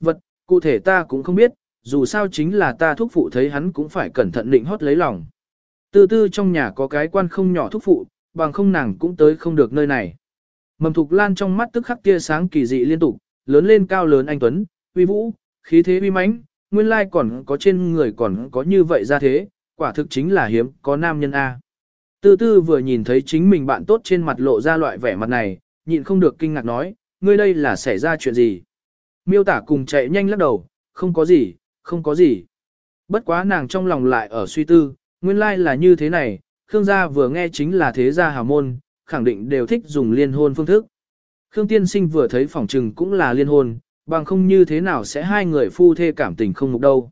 Vật, cụ thể ta cũng không biết, dù sao chính là ta thúc phụ thấy hắn cũng phải cẩn thận định hót lấy lòng. Tư tư trong nhà có cái quan không nhỏ thúc phụ, bằng không nàng cũng tới không được nơi này. Mầm thục lan trong mắt tức khắc tia sáng kỳ dị liên tục, lớn lên cao lớn anh Tuấn, uy vũ, khí thế uy mãnh, nguyên lai còn có trên người còn có như vậy ra thế, quả thực chính là hiếm, có nam nhân A. Tư tư vừa nhìn thấy chính mình bạn tốt trên mặt lộ ra loại vẻ mặt này, nhịn không được kinh ngạc nói, ngươi đây là xảy ra chuyện gì. Miêu tả cùng chạy nhanh lắc đầu, không có gì, không có gì. Bất quá nàng trong lòng lại ở suy tư, nguyên lai là như thế này, Khương gia vừa nghe chính là thế gia hào môn, khẳng định đều thích dùng liên hôn phương thức. Khương tiên sinh vừa thấy phỏng trừng cũng là liên hôn, bằng không như thế nào sẽ hai người phu thê cảm tình không mục đâu.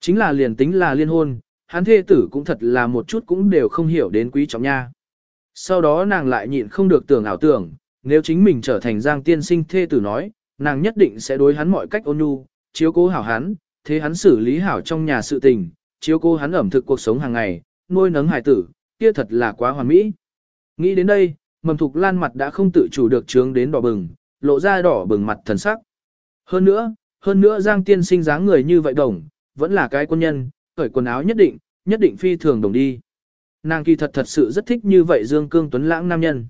Chính là liền tính là liên hôn, hắn thê tử cũng thật là một chút cũng đều không hiểu đến quý trọng nha. Sau đó nàng lại nhịn không được tưởng ảo tưởng, nếu chính mình trở thành giang tiên sinh thê tử nói, nàng nhất định sẽ đối hắn mọi cách ôn nhu, chiếu cố hảo hắn, thế hắn xử lý hảo trong nhà sự tình, chiếu cố hắn ẩm thực cuộc sống hàng ngày, nuôi nấng hải tử, kia thật là quá hoàn mỹ. Nghĩ đến đây, mầm thục lan mặt đã không tự chủ được trướng đến đỏ bừng, lộ ra đỏ bừng mặt thần sắc. Hơn nữa, hơn nữa giang tiên sinh dáng người như vậy đồng, vẫn là cái quân nhân, cởi quần áo nhất định, nhất định phi thường đồng đi. Nàng kỳ thật thật sự rất thích như vậy Dương Cương Tuấn lãng nam nhân.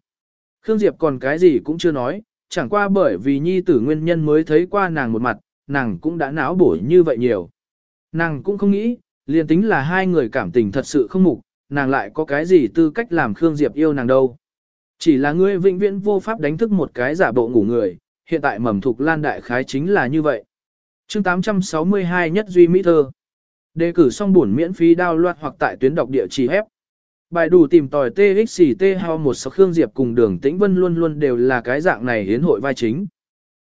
Khương Diệp còn cái gì cũng chưa nói, chẳng qua bởi vì nhi tử nguyên nhân mới thấy qua nàng một mặt, nàng cũng đã não bổ như vậy nhiều. Nàng cũng không nghĩ, liền tính là hai người cảm tình thật sự không mục, nàng lại có cái gì tư cách làm Khương Diệp yêu nàng đâu. Chỉ là ngươi vĩnh viễn vô pháp đánh thức một cái giả bộ ngủ người, hiện tại mầm thục lan đại khái chính là như vậy. chương 862 nhất duy mỹ thơ. Đề cử xong bổn miễn phí đao loạt hoặc tại tuyến đọc địa chỉ hép. Bài đủ tìm tòi TXT hao một số Khương Diệp cùng đường Tĩnh Vân luôn luôn đều là cái dạng này hiến hội vai chính.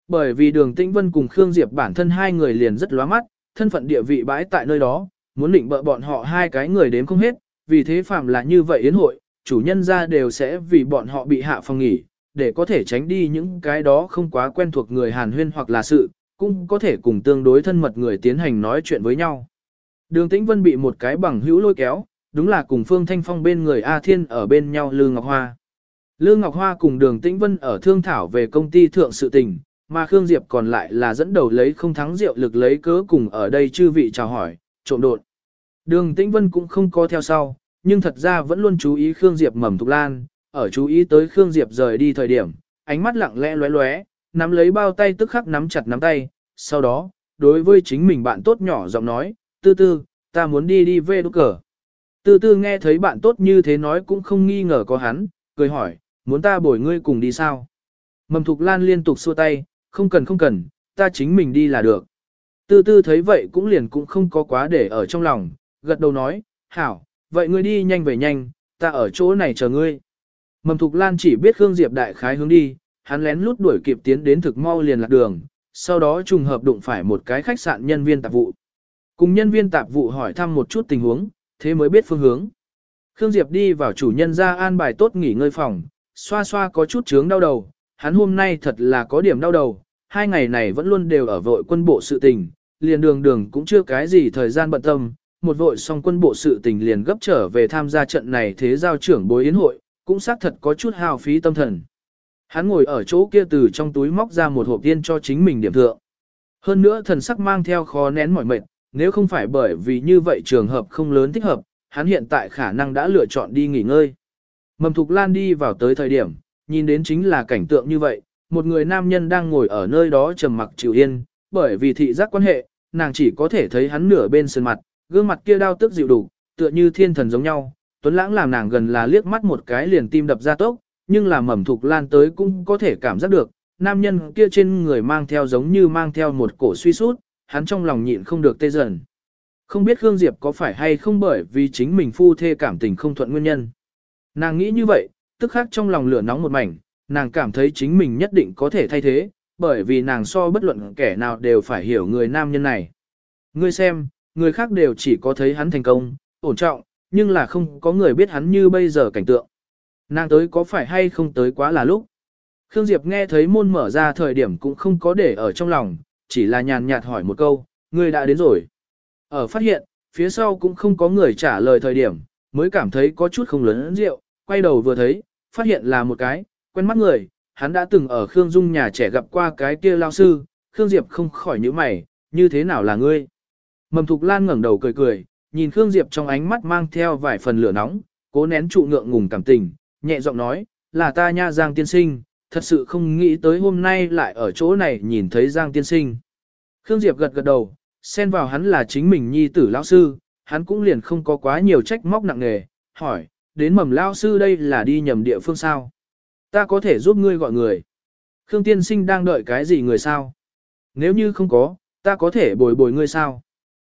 Bởi vì đường Tĩnh Vân cùng Khương Diệp bản thân hai người liền rất lóa mắt, thân phận địa vị bãi tại nơi đó, muốn định bợ bọn họ hai cái người đến không hết, vì thế phạm là như vậy yến hội, chủ nhân ra đều sẽ vì bọn họ bị hạ phòng nghỉ, để có thể tránh đi những cái đó không quá quen thuộc người Hàn Huyên hoặc là sự, cũng có thể cùng tương đối thân mật người tiến hành nói chuyện với nhau. Đường Tĩnh Vân bị một cái bằng hữu lôi kéo, đúng là cùng Phương Thanh Phong bên người A Thiên ở bên nhau Lư Ngọc Hoa. Lư Ngọc Hoa cùng Đường Tĩnh Vân ở thương thảo về công ty thượng sự tình, mà Khương Diệp còn lại là dẫn đầu lấy không thắng rượu lực lấy cớ cùng ở đây chư vị chào hỏi, trộm đột. Đường Tĩnh Vân cũng không có theo sau, nhưng thật ra vẫn luôn chú ý Khương Diệp mầm thục lan, ở chú ý tới Khương Diệp rời đi thời điểm, ánh mắt lặng lẽ lóe lóe, nắm lấy bao tay tức khắc nắm chặt nắm tay, sau đó, đối với chính mình bạn tốt nhỏ giọng nói, tư tư, ta muốn đi đi về đúc cờ. Tư tư nghe thấy bạn tốt như thế nói cũng không nghi ngờ có hắn, cười hỏi, muốn ta bồi ngươi cùng đi sao? Mầm thục lan liên tục xua tay, không cần không cần, ta chính mình đi là được. Tư tư thấy vậy cũng liền cũng không có quá để ở trong lòng, gật đầu nói, hảo, vậy ngươi đi nhanh về nhanh, ta ở chỗ này chờ ngươi. Mầm Thục Lan chỉ biết Khương Diệp đại khái hướng đi, hắn lén lút đuổi kịp tiến đến thực mau liền lạc đường, sau đó trùng hợp đụng phải một cái khách sạn nhân viên tạp vụ. Cùng nhân viên tạp vụ hỏi thăm một chút tình huống, thế mới biết phương hướng. Khương Diệp đi vào chủ nhân ra an bài tốt nghỉ ngơi phòng, xoa xoa có chút chướng đau đầu, hắn hôm nay thật là có điểm đau đầu, hai ngày này vẫn luôn đều ở vội quân bộ sự tình, liền đường đường cũng chưa cái gì thời gian bận tâm, một vội xong quân bộ sự tình liền gấp trở về tham gia trận này thế giao trưởng bối yến hội, cũng xác thật có chút hào phí tâm thần. Hắn ngồi ở chỗ kia từ trong túi móc ra một hộp tiên cho chính mình điểm thượng. Hơn nữa thần sắc mang theo khó nén mỏi mệt, nếu không phải bởi vì như vậy trường hợp không lớn thích hợp, hắn hiện tại khả năng đã lựa chọn đi nghỉ ngơi. Mầm Thục Lan đi vào tới thời điểm, nhìn đến chính là cảnh tượng như vậy, một người nam nhân đang ngồi ở nơi đó trầm mặc chịu yên, bởi vì thị giác quan hệ, nàng chỉ có thể thấy hắn nửa bên sườn mặt, gương mặt kia đau tức dịu đủ, tựa như thiên thần giống nhau. Tuấn Lãng làm nàng gần là liếc mắt một cái liền tim đập ra tốc, nhưng là mầm thục lan tới cũng có thể cảm giác được, nam nhân kia trên người mang theo giống như mang theo một cổ suy sút, hắn trong lòng nhịn không được tê dần. Không biết Khương Diệp có phải hay không bởi vì chính mình phu thê cảm tình không thuận nguyên nhân. Nàng nghĩ như vậy, tức khắc trong lòng lửa nóng một mảnh, nàng cảm thấy chính mình nhất định có thể thay thế, bởi vì nàng so bất luận kẻ nào đều phải hiểu người nam nhân này. Ngươi xem, người khác đều chỉ có thấy hắn thành công, ổn trọng, nhưng là không có người biết hắn như bây giờ cảnh tượng. Nàng tới có phải hay không tới quá là lúc. Khương Diệp nghe thấy môn mở ra thời điểm cũng không có để ở trong lòng, chỉ là nhàn nhạt hỏi một câu, người đã đến rồi. Ở phát hiện, phía sau cũng không có người trả lời thời điểm, mới cảm thấy có chút không lớn rượu, quay đầu vừa thấy, phát hiện là một cái, quen mắt người, hắn đã từng ở Khương Dung nhà trẻ gặp qua cái kia lao sư, Khương Diệp không khỏi nhíu mày, như thế nào là ngươi? Mầm Thục Lan ngẩng đầu cười cười, nhìn Khương Diệp trong ánh mắt mang theo vài phần lửa nóng, cố nén trụ ngượng ngùng cảm tình, nhẹ giọng nói, là ta nha Giang tiên sinh, thật sự không nghĩ tới hôm nay lại ở chỗ này nhìn thấy Giang tiên sinh. Khương Diệp gật gật đầu, xen vào hắn là chính mình nhi tử lão sư, hắn cũng liền không có quá nhiều trách móc nặng nề, hỏi, đến mầm lão sư đây là đi nhầm địa phương sao? Ta có thể giúp ngươi gọi người. Khương tiên sinh đang đợi cái gì người sao? Nếu như không có, ta có thể bồi bồi ngươi sao?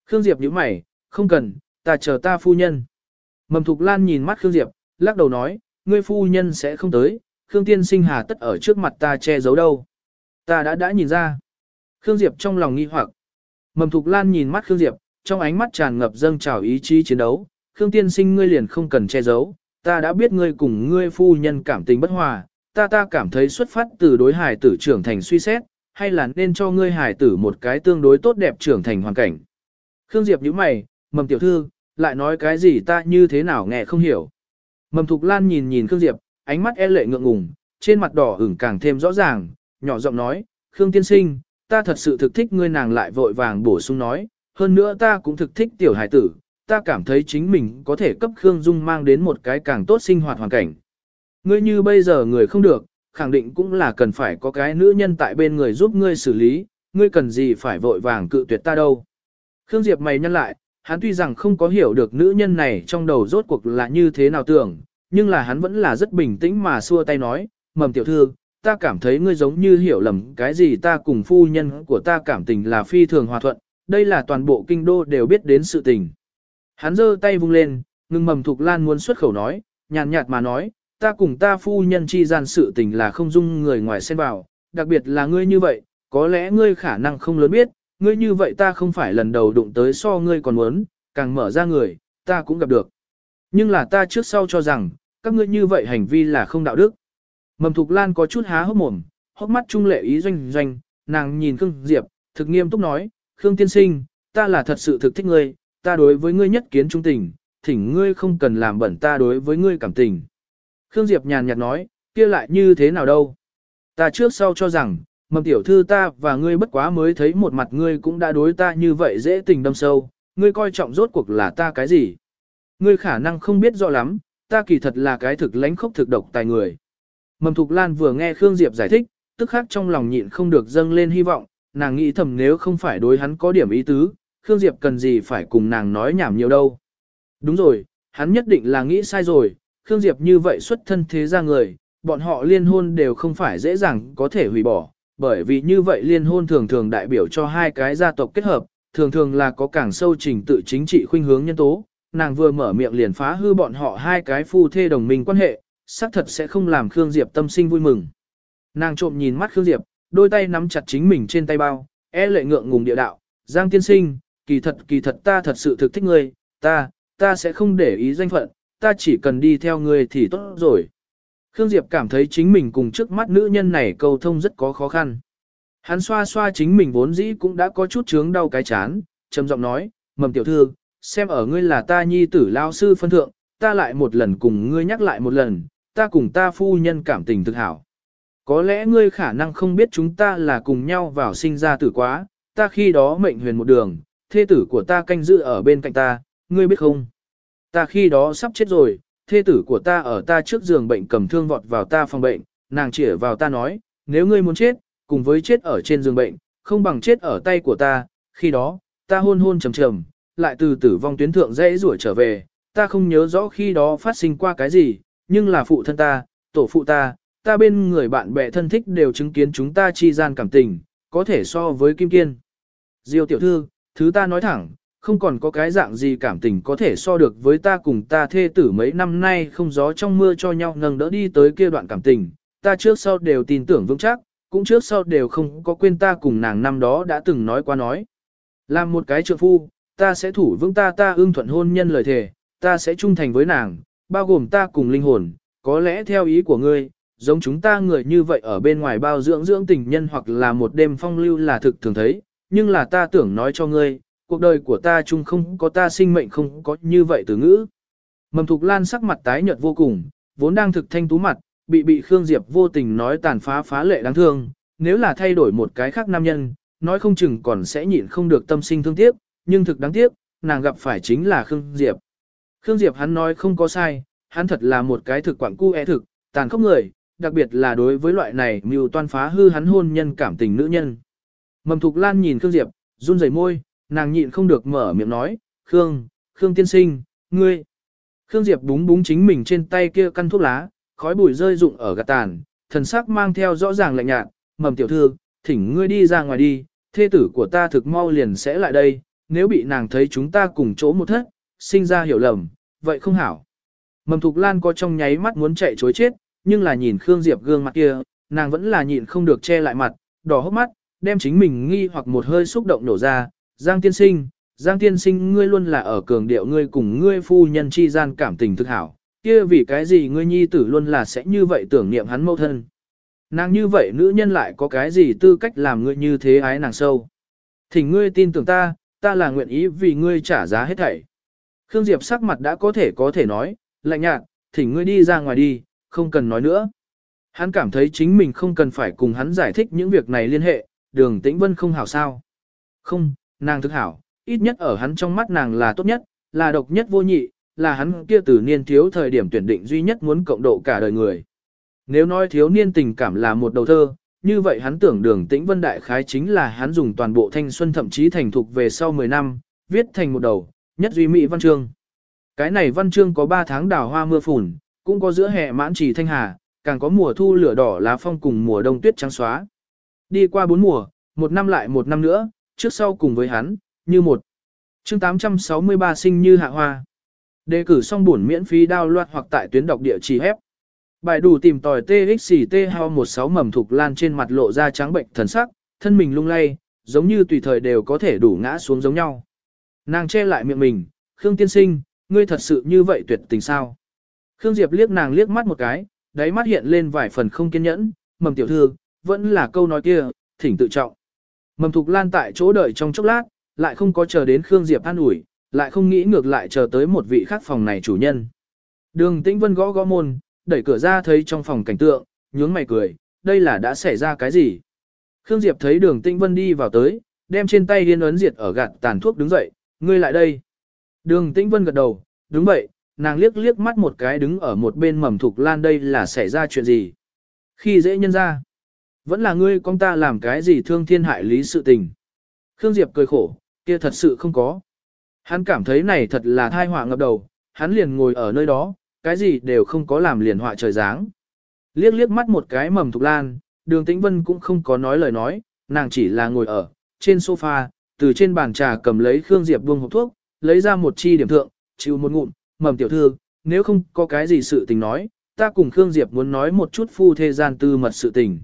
Khương Diệp nhíu mày, không cần, ta chờ ta phu nhân. Mầm Thục Lan nhìn mắt Khương Diệp, lắc đầu nói, ngươi phu nhân sẽ không tới, Khương tiên sinh hà tất ở trước mặt ta che giấu đâu. Ta đã đã nhìn ra. Khương Diệp trong lòng nghi hoặc. Mầm Thục Lan nhìn mắt Khương Diệp, trong ánh mắt tràn ngập dâng trào ý chí chiến đấu. Khương tiên sinh ngươi liền không cần che giấu, ta đã biết ngươi cùng ngươi phu nhân cảm tình bất hòa, ta ta cảm thấy xuất phát từ đối hải tử trưởng thành suy xét, hay là nên cho ngươi hải tử một cái tương đối tốt đẹp trưởng thành hoàn cảnh. Khương Diệp nhíu mày, mầm tiểu thư, lại nói cái gì ta như thế nào nghe không hiểu. Mầm Thục Lan nhìn nhìn Khương Diệp, ánh mắt e lệ ngượng ngùng, trên mặt đỏ ửng càng thêm rõ ràng, nhỏ giọng nói, Khương tiên sinh, ta thật sự thực thích ngươi nàng lại vội vàng bổ sung nói, hơn nữa ta cũng thực thích tiểu hải tử, ta cảm thấy chính mình có thể cấp Khương Dung mang đến một cái càng tốt sinh hoạt hoàn cảnh. Ngươi như bây giờ người không được, khẳng định cũng là cần phải có cái nữ nhân tại bên người giúp ngươi xử lý, ngươi cần gì phải vội vàng cự tuyệt ta đâu. Khương Diệp mày nhăn lại, hắn tuy rằng không có hiểu được nữ nhân này trong đầu rốt cuộc là như thế nào tưởng, nhưng là hắn vẫn là rất bình tĩnh mà xua tay nói, mầm tiểu thư, ta cảm thấy ngươi giống như hiểu lầm cái gì ta cùng phu nhân của ta cảm tình là phi thường hòa thuận, đây là toàn bộ kinh đô đều biết đến sự tình. Hắn giơ tay vung lên, ngừng mầm thục lan muốn xuất khẩu nói, nhàn nhạt mà nói, ta cùng ta phu nhân chi gian sự tình là không dung người ngoài xen vào, đặc biệt là ngươi như vậy, có lẽ ngươi khả năng không lớn biết, ngươi như vậy ta không phải lần đầu đụng tới so ngươi còn muốn, càng mở ra người, ta cũng gặp được. Nhưng là ta trước sau cho rằng, các ngươi như vậy hành vi là không đạo đức. Mầm Thục Lan có chút há hốc mồm, hốc mắt trung lệ ý doanh doanh, nàng nhìn Khương Diệp, thực nghiêm túc nói, Khương tiên sinh, ta là thật sự thực thích ngươi, ta đối với ngươi nhất kiến trung tình, thỉnh ngươi không cần làm bẩn ta đối với ngươi cảm tình. Khương Diệp nhàn nhạt nói, kia lại như thế nào đâu. Ta trước sau cho rằng, mầm tiểu thư ta và ngươi bất quá mới thấy một mặt ngươi cũng đã đối ta như vậy dễ tình đâm sâu, ngươi coi trọng rốt cuộc là ta cái gì. Ngươi khả năng không biết rõ lắm, ta kỳ thật là cái thực lãnh khốc thực độc tài người. Mầm Thục Lan vừa nghe Khương Diệp giải thích, tức khắc trong lòng nhịn không được dâng lên hy vọng, nàng nghĩ thầm nếu không phải đối hắn có điểm ý tứ, Khương Diệp cần gì phải cùng nàng nói nhảm nhiều đâu. Đúng rồi, hắn nhất định là nghĩ sai rồi, Khương Diệp như vậy xuất thân thế ra người, bọn họ liên hôn đều không phải dễ dàng có thể hủy bỏ, bởi vì như vậy liên hôn thường thường đại biểu cho hai cái gia tộc kết hợp, thường thường là có càng sâu trình tự chính trị khuynh hướng nhân tố, nàng vừa mở miệng liền phá hư bọn họ hai cái phu thê đồng minh quan hệ, xác thật sẽ không làm Khương Diệp tâm sinh vui mừng. Nàng trộm nhìn mắt Khương Diệp, đôi tay nắm chặt chính mình trên tay bao, e lệ ngượng ngùng địa đạo, Giang tiên sinh, kỳ thật kỳ thật ta thật sự thực thích ngươi, ta, ta sẽ không để ý danh phận, ta chỉ cần đi theo ngươi thì tốt rồi. Khương Diệp cảm thấy chính mình cùng trước mắt nữ nhân này cầu thông rất có khó khăn. Hắn xoa xoa chính mình vốn dĩ cũng đã có chút chướng đau cái chán, trầm giọng nói, mầm tiểu thư, xem ở ngươi là ta nhi tử lao sư phân thượng, ta lại một lần cùng ngươi nhắc lại một lần, ta cùng ta phu nhân cảm tình thực hảo. Có lẽ ngươi khả năng không biết chúng ta là cùng nhau vào sinh ra tử quá, ta khi đó mệnh huyền một đường, thê tử của ta canh giữ ở bên cạnh ta, ngươi biết không? Ta khi đó sắp chết rồi, thê tử của ta ở ta trước giường bệnh cầm thương vọt vào ta phòng bệnh, nàng chỉ vào ta nói, nếu ngươi muốn chết, cùng với chết ở trên giường bệnh, không bằng chết ở tay của ta, khi đó, ta hôn hôn trầm trầm, lại từ tử vong tuyến thượng dễ rủi trở về, ta không nhớ rõ khi đó phát sinh qua cái gì, nhưng là phụ thân ta, tổ phụ ta, ta bên người bạn bè thân thích đều chứng kiến chúng ta chi gian cảm tình, có thể so với Kim Kiên. Diêu tiểu thư, thứ ta nói thẳng, không còn có cái dạng gì cảm tình có thể so được với ta cùng ta thê tử mấy năm nay không gió trong mưa cho nhau nâng đỡ đi tới kia đoạn cảm tình, ta trước sau đều tin tưởng vững chắc, cũng trước sau đều không có quên ta cùng nàng năm đó đã từng nói qua nói. Làm một cái trượng phu, ta sẽ thủ vững ta ta ưng thuận hôn nhân lời thề, ta sẽ trung thành với nàng, bao gồm ta cùng linh hồn, có lẽ theo ý của ngươi, giống chúng ta người như vậy ở bên ngoài bao dưỡng dưỡng tình nhân hoặc là một đêm phong lưu là thực thường thấy, nhưng là ta tưởng nói cho ngươi, cuộc đời của ta chung không có ta sinh mệnh không có như vậy từ ngữ. Mầm Thục Lan sắc mặt tái nhợt vô cùng, vốn đang thực thanh tú mặt, bị bị Khương Diệp vô tình nói tàn phá phá lệ đáng thương, nếu là thay đổi một cái khác nam nhân, nói không chừng còn sẽ nhịn không được tâm sinh thương tiếc, nhưng thực đáng tiếc, nàng gặp phải chính là Khương Diệp. Khương Diệp hắn nói không có sai, hắn thật là một cái thực quảng cu e thực, tàn khốc người, đặc biệt là đối với loại này mưu toan phá hư hắn hôn nhân cảm tình nữ nhân. Mầm Thục Lan nhìn Khương Diệp, run rẩy môi, nàng nhịn không được mở miệng nói, Khương, Khương tiên sinh, ngươi. Khương Diệp búng búng chính mình trên tay kia căn thuốc lá, khói bụi rơi rụng ở gạt tàn, thần sắc mang theo rõ ràng lạnh nhạt, mầm tiểu thư, thỉnh ngươi đi ra ngoài đi, thê tử của ta thực mau liền sẽ lại đây, nếu bị nàng thấy chúng ta cùng chỗ một thất, sinh ra hiểu lầm, vậy không hảo. Mầm Thục Lan có trong nháy mắt muốn chạy chối chết, nhưng là nhìn Khương Diệp gương mặt kia, nàng vẫn là nhịn không được che lại mặt, đỏ hốc mắt, đem chính mình nghi hoặc một hơi xúc động nổ ra, Giang tiên sinh, Giang tiên sinh ngươi luôn là ở cường điệu ngươi cùng ngươi phu nhân chi gian cảm tình thực hảo, kia vì cái gì ngươi nhi tử luôn là sẽ như vậy tưởng niệm hắn mâu thân. Nàng như vậy nữ nhân lại có cái gì tư cách làm ngươi như thế ái nàng sâu. Thỉnh ngươi tin tưởng ta, ta là nguyện ý vì ngươi trả giá hết thảy. Khương Diệp sắc mặt đã có thể có thể nói, lạnh nhạt, thỉnh ngươi đi ra ngoài đi, không cần nói nữa. Hắn cảm thấy chính mình không cần phải cùng hắn giải thích những việc này liên hệ, đường tĩnh vân không hảo sao. Không, nàng thức hảo, ít nhất ở hắn trong mắt nàng là tốt nhất, là độc nhất vô nhị, là hắn kia từ niên thiếu thời điểm tuyển định duy nhất muốn cộng độ cả đời người. Nếu nói thiếu niên tình cảm là một đầu thơ, như vậy hắn tưởng đường tĩnh vân đại khái chính là hắn dùng toàn bộ thanh xuân thậm chí thành thục về sau 10 năm, viết thành một đầu, nhất duy mỹ văn chương. Cái này văn chương có 3 tháng đào hoa mưa phùn, cũng có giữa hè mãn trì thanh hà, càng có mùa thu lửa đỏ lá phong cùng mùa đông tuyết trắng xóa. Đi qua bốn mùa, một năm lại một năm nữa, trước sau cùng với hắn, như một. chương 863 sinh như hạ hoa. Đề cử xong buồn miễn phí đao loạt hoặc tại tuyến đọc địa chỉ hép. Bài đủ tìm tòi TXT hao 16 mầm thục lan trên mặt lộ ra trắng bệnh thần sắc, thân mình lung lay, giống như tùy thời đều có thể đủ ngã xuống giống nhau. Nàng che lại miệng mình, Khương tiên sinh, ngươi thật sự như vậy tuyệt tình sao? Khương Diệp liếc nàng liếc mắt một cái, đáy mắt hiện lên vài phần không kiên nhẫn, mầm tiểu thư, vẫn là câu nói kia, thỉnh tự trọng. Mầm Thục Lan tại chỗ đợi trong chốc lát, lại không có chờ đến Khương Diệp an ủi, lại không nghĩ ngược lại chờ tới một vị khác phòng này chủ nhân. Đường Tĩnh Vân gõ gõ môn, đẩy cửa ra thấy trong phòng cảnh tượng, nhướng mày cười, đây là đã xảy ra cái gì? Khương Diệp thấy đường Tĩnh Vân đi vào tới, đem trên tay điên ấn diệt ở gạt tàn thuốc đứng dậy, ngươi lại đây. Đường Tĩnh Vân gật đầu, đúng vậy, nàng liếc liếc mắt một cái đứng ở một bên mầm thục lan đây là xảy ra chuyện gì. Khi dễ nhân ra, vẫn là ngươi con ta làm cái gì thương thiên hại lý sự tình. Khương Diệp cười khổ, kia thật sự không có. Hắn cảm thấy này thật là thai họa ngập đầu, hắn liền ngồi ở nơi đó, cái gì đều không có làm liền họa trời dáng. Liếc liếc mắt một cái mầm thục lan, đường tĩnh vân cũng không có nói lời nói, nàng chỉ là ngồi ở, trên sofa, từ trên bàn trà cầm lấy Khương Diệp buông hộp thuốc, lấy ra một chi điểm thượng, chịu một ngụm, mầm tiểu thư, nếu không có cái gì sự tình nói, ta cùng Khương Diệp muốn nói một chút phu thế gian tư mật sự tình.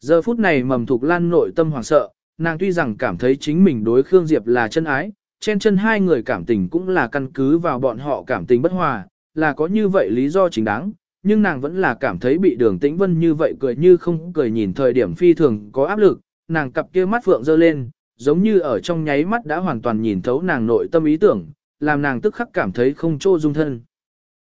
Giờ phút này mầm thục lan nội tâm hoảng sợ, nàng tuy rằng cảm thấy chính mình đối Khương Diệp là chân ái, trên chân hai người cảm tình cũng là căn cứ vào bọn họ cảm tình bất hòa, là có như vậy lý do chính đáng, nhưng nàng vẫn là cảm thấy bị đường tĩnh vân như vậy cười như không cười nhìn thời điểm phi thường có áp lực, nàng cặp kia mắt phượng dơ lên, giống như ở trong nháy mắt đã hoàn toàn nhìn thấu nàng nội tâm ý tưởng, làm nàng tức khắc cảm thấy không trô dung thân.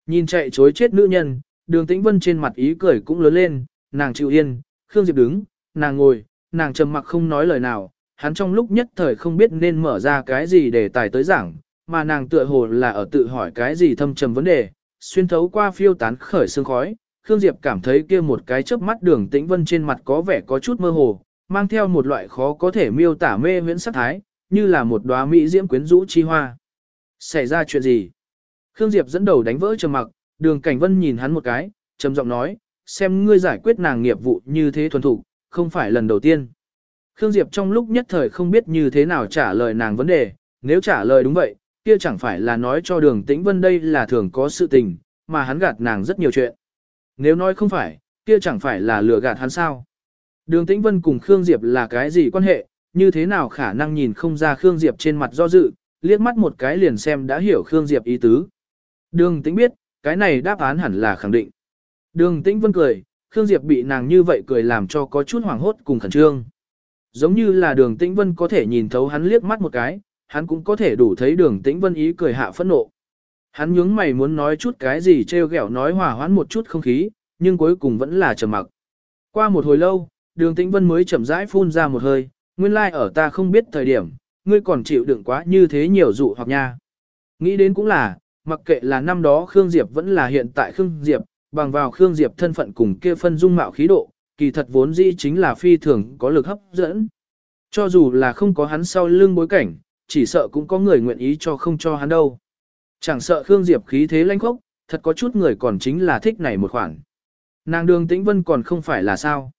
Nhìn chạy chối chết nữ nhân, đường tĩnh vân trên mặt ý cười cũng lớn lên, nàng chịu yên, Khương Diệp đứng, nàng ngồi, nàng trầm mặc không nói lời nào, hắn trong lúc nhất thời không biết nên mở ra cái gì để tài tới giảng, mà nàng tựa hồ là ở tự hỏi cái gì thâm trầm vấn đề, xuyên thấu qua phiêu tán khởi sương khói, Khương Diệp cảm thấy kia một cái chớp mắt đường tĩnh vân trên mặt có vẻ có chút mơ hồ, mang theo một loại khó có thể miêu tả mê huyễn sắc thái, như là một đóa mỹ diễm quyến rũ chi hoa. Xảy ra chuyện gì? Khương Diệp dẫn đầu đánh vỡ trầm mặc, đường cảnh vân nhìn hắn một cái, trầm giọng nói, xem ngươi giải quyết nàng nghiệp vụ như thế thuần thục, không phải lần đầu tiên. Khương Diệp trong lúc nhất thời không biết như thế nào trả lời nàng vấn đề, nếu trả lời đúng vậy, kia chẳng phải là nói cho đường tĩnh vân đây là thường có sự tình, mà hắn gạt nàng rất nhiều chuyện. Nếu nói không phải, kia chẳng phải là lừa gạt hắn sao. Đường tĩnh vân cùng Khương Diệp là cái gì quan hệ, như thế nào khả năng nhìn không ra Khương Diệp trên mặt do dự, liếc mắt một cái liền xem đã hiểu Khương Diệp ý tứ. Đường tĩnh biết, cái này đáp án hẳn là khẳng định. Đường tĩnh vân cười, Khương Diệp bị nàng như vậy cười làm cho có chút hoảng hốt cùng khẩn trương. Giống như là đường tĩnh vân có thể nhìn thấu hắn liếc mắt một cái, hắn cũng có thể đủ thấy đường tĩnh vân ý cười hạ phẫn nộ. Hắn nhướng mày muốn nói chút cái gì treo gẹo nói hòa hoãn một chút không khí, nhưng cuối cùng vẫn là trầm mặc. Qua một hồi lâu, đường tĩnh vân mới chậm rãi phun ra một hơi, nguyên lai like ở ta không biết thời điểm, ngươi còn chịu đựng quá như thế nhiều dụ hoặc nha. Nghĩ đến cũng là, mặc kệ là năm đó Khương Diệp vẫn là hiện tại Khương Diệp, bằng vào Khương Diệp thân phận cùng kia phân dung mạo khí độ, kỳ thật vốn dĩ chính là phi thường có lực hấp dẫn. Cho dù là không có hắn sau lưng bối cảnh, chỉ sợ cũng có người nguyện ý cho không cho hắn đâu. Chẳng sợ Khương Diệp khí thế lãnh khốc, thật có chút người còn chính là thích này một khoản. Nàng đường tĩnh vân còn không phải là sao.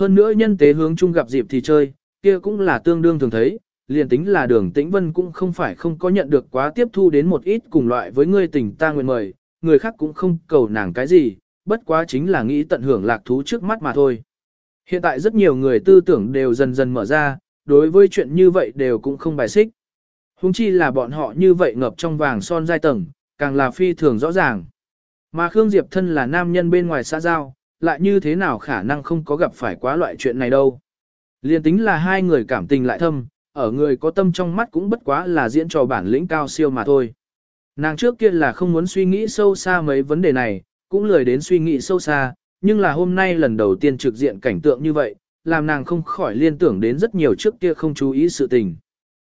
Hơn nữa nhân tế hướng chung gặp dịp thì chơi, kia cũng là tương đương thường thấy, liền tính là đường tĩnh vân cũng không phải không có nhận được quá tiếp thu đến một ít cùng loại với người tình ta nguyện mời, người khác cũng không cầu nàng cái gì, bất quá chính là nghĩ tận hưởng lạc thú trước mắt mà thôi. Hiện tại rất nhiều người tư tưởng đều dần dần mở ra, đối với chuyện như vậy đều cũng không bài xích. Hùng chi là bọn họ như vậy ngập trong vàng son giai tầng, càng là phi thường rõ ràng. Mà Khương Diệp thân là nam nhân bên ngoài xã giao, lại như thế nào khả năng không có gặp phải quá loại chuyện này đâu. Liên tính là hai người cảm tình lại thâm, ở người có tâm trong mắt cũng bất quá là diễn trò bản lĩnh cao siêu mà thôi. Nàng trước kia là không muốn suy nghĩ sâu xa mấy vấn đề này, cũng lười đến suy nghĩ sâu xa, nhưng là hôm nay lần đầu tiên trực diện cảnh tượng như vậy, làm nàng không khỏi liên tưởng đến rất nhiều trước kia không chú ý sự tình.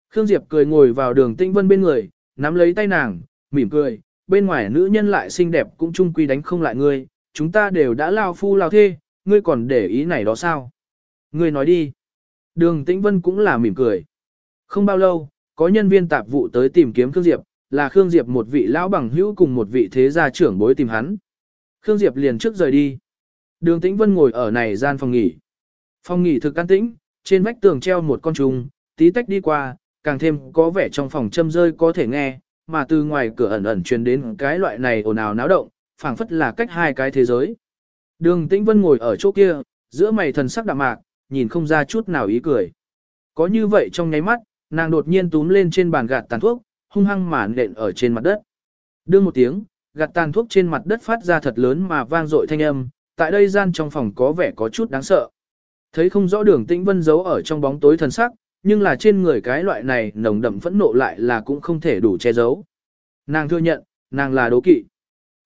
Khương Diệp cười ngồi vào đường tinh vân bên người, nắm lấy tay nàng, mỉm cười, bên ngoài nữ nhân lại xinh đẹp cũng chung quy đánh không lại ngươi, chúng ta đều đã lao phu lao thê, ngươi còn để ý này đó sao? Ngươi nói đi. Đường Tĩnh Vân cũng là mỉm cười. Không bao lâu, có nhân viên tạp vụ tới tìm kiếm Khương Diệp, là Khương Diệp một vị lão bằng hữu cùng một vị thế gia trưởng bối tìm hắn. Khương Diệp liền trước rời đi. Đường Tĩnh Vân ngồi ở này gian phòng nghỉ. Phòng nghỉ thực an tĩnh, trên vách tường treo một con trùng, tí tách đi qua, càng thêm có vẻ trong phòng châm rơi có thể nghe, mà từ ngoài cửa ẩn ẩn truyền đến cái loại này ồn ào náo động, phảng phất là cách hai cái thế giới. Đường Tĩnh Vân ngồi ở chỗ kia, giữa mày thần sắc đạm mạc, nhìn không ra chút nào ý cười. Có như vậy trong nháy mắt, nàng đột nhiên túm lên trên bàn gạt tàn thuốc, hung hăng mà nện ở trên mặt đất. Đương một tiếng, gạt tàn thuốc trên mặt đất phát ra thật lớn mà vang dội thanh âm, tại đây gian trong phòng có vẻ có chút đáng sợ. Thấy không rõ đường tĩnh vân giấu ở trong bóng tối thần sắc, nhưng là trên người cái loại này nồng đậm phẫn nộ lại là cũng không thể đủ che giấu. Nàng thừa nhận, nàng là đố kỵ.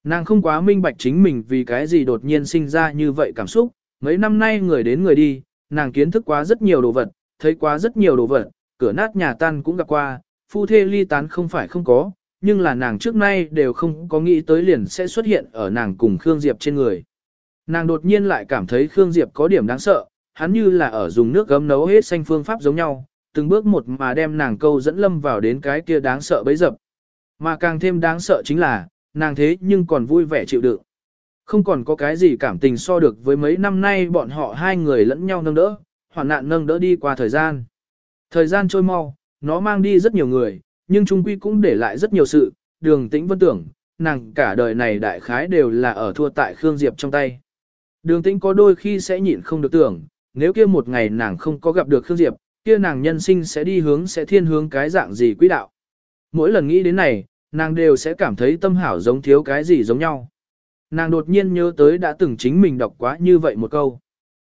Nàng không quá minh bạch chính mình vì cái gì đột nhiên sinh ra như vậy cảm xúc, mấy năm nay người đến người đi, nàng kiến thức quá rất nhiều đồ vật, thấy quá rất nhiều đồ vật, cửa nát nhà tan cũng gặp qua, phu thê ly tán không phải không có, nhưng là nàng trước nay đều không có nghĩ tới liền sẽ xuất hiện ở nàng cùng Khương Diệp trên người. Nàng đột nhiên lại cảm thấy Khương Diệp có điểm đáng sợ, hắn như là ở dùng nước gấm nấu hết xanh phương pháp giống nhau, từng bước một mà đem nàng câu dẫn lâm vào đến cái kia đáng sợ bấy dập. Mà càng thêm đáng sợ chính là, nàng thế nhưng còn vui vẻ chịu đựng. Không còn có cái gì cảm tình so được với mấy năm nay bọn họ hai người lẫn nhau nâng đỡ, hoạn nạn nâng đỡ đi qua thời gian. Thời gian trôi mau, nó mang đi rất nhiều người, nhưng trung quy cũng để lại rất nhiều sự, đường tĩnh vân tưởng, nàng cả đời này đại khái đều là ở thua tại Khương Diệp trong tay. Đường tĩnh có đôi khi sẽ nhịn không được tưởng, nếu kia một ngày nàng không có gặp được Khương Diệp, kia nàng nhân sinh sẽ đi hướng sẽ thiên hướng cái dạng gì quỹ đạo. Mỗi lần nghĩ đến này, nàng đều sẽ cảm thấy tâm hảo giống thiếu cái gì giống nhau. Nàng đột nhiên nhớ tới đã từng chính mình đọc quá như vậy một câu.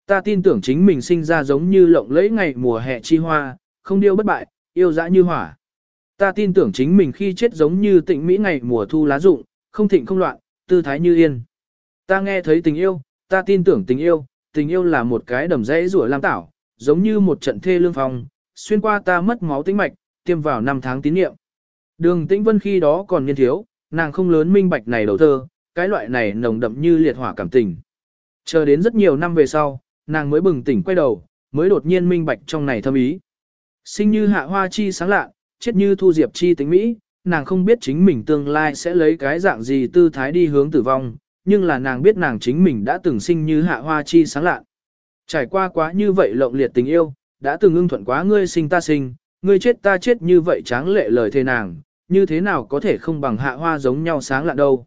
Ta tin tưởng chính mình sinh ra giống như lộng lẫy ngày mùa hè chi hoa, không điêu bất bại, yêu dã như hỏa. Ta tin tưởng chính mình khi chết giống như tịnh mỹ ngày mùa thu lá rụng, không thịnh không loạn, tư thái như yên. Ta nghe thấy tình yêu, ta tin tưởng tình yêu, tình yêu là một cái đầm rẽ rủa lam tảo, giống như một trận thê lương phong, xuyên qua ta mất máu tĩnh mạch, tiêm vào năm tháng tín niệm. Đường tĩnh vân khi đó còn niên thiếu, nàng không lớn minh bạch này đầu thơ, cái loại này nồng đậm như liệt hỏa cảm tình. Chờ đến rất nhiều năm về sau, nàng mới bừng tỉnh quay đầu, mới đột nhiên minh bạch trong này thâm ý. Sinh như hạ hoa chi sáng lạ, chết như thu diệp chi tính mỹ, nàng không biết chính mình tương lai sẽ lấy cái dạng gì tư thái đi hướng tử vong, nhưng là nàng biết nàng chính mình đã từng sinh như hạ hoa chi sáng lạ. Trải qua quá như vậy lộng liệt tình yêu, đã từng ưng thuận quá ngươi sinh ta sinh, ngươi chết ta chết như vậy tráng lệ lời thề nàng, như thế nào có thể không bằng hạ hoa giống nhau sáng lạ đâu.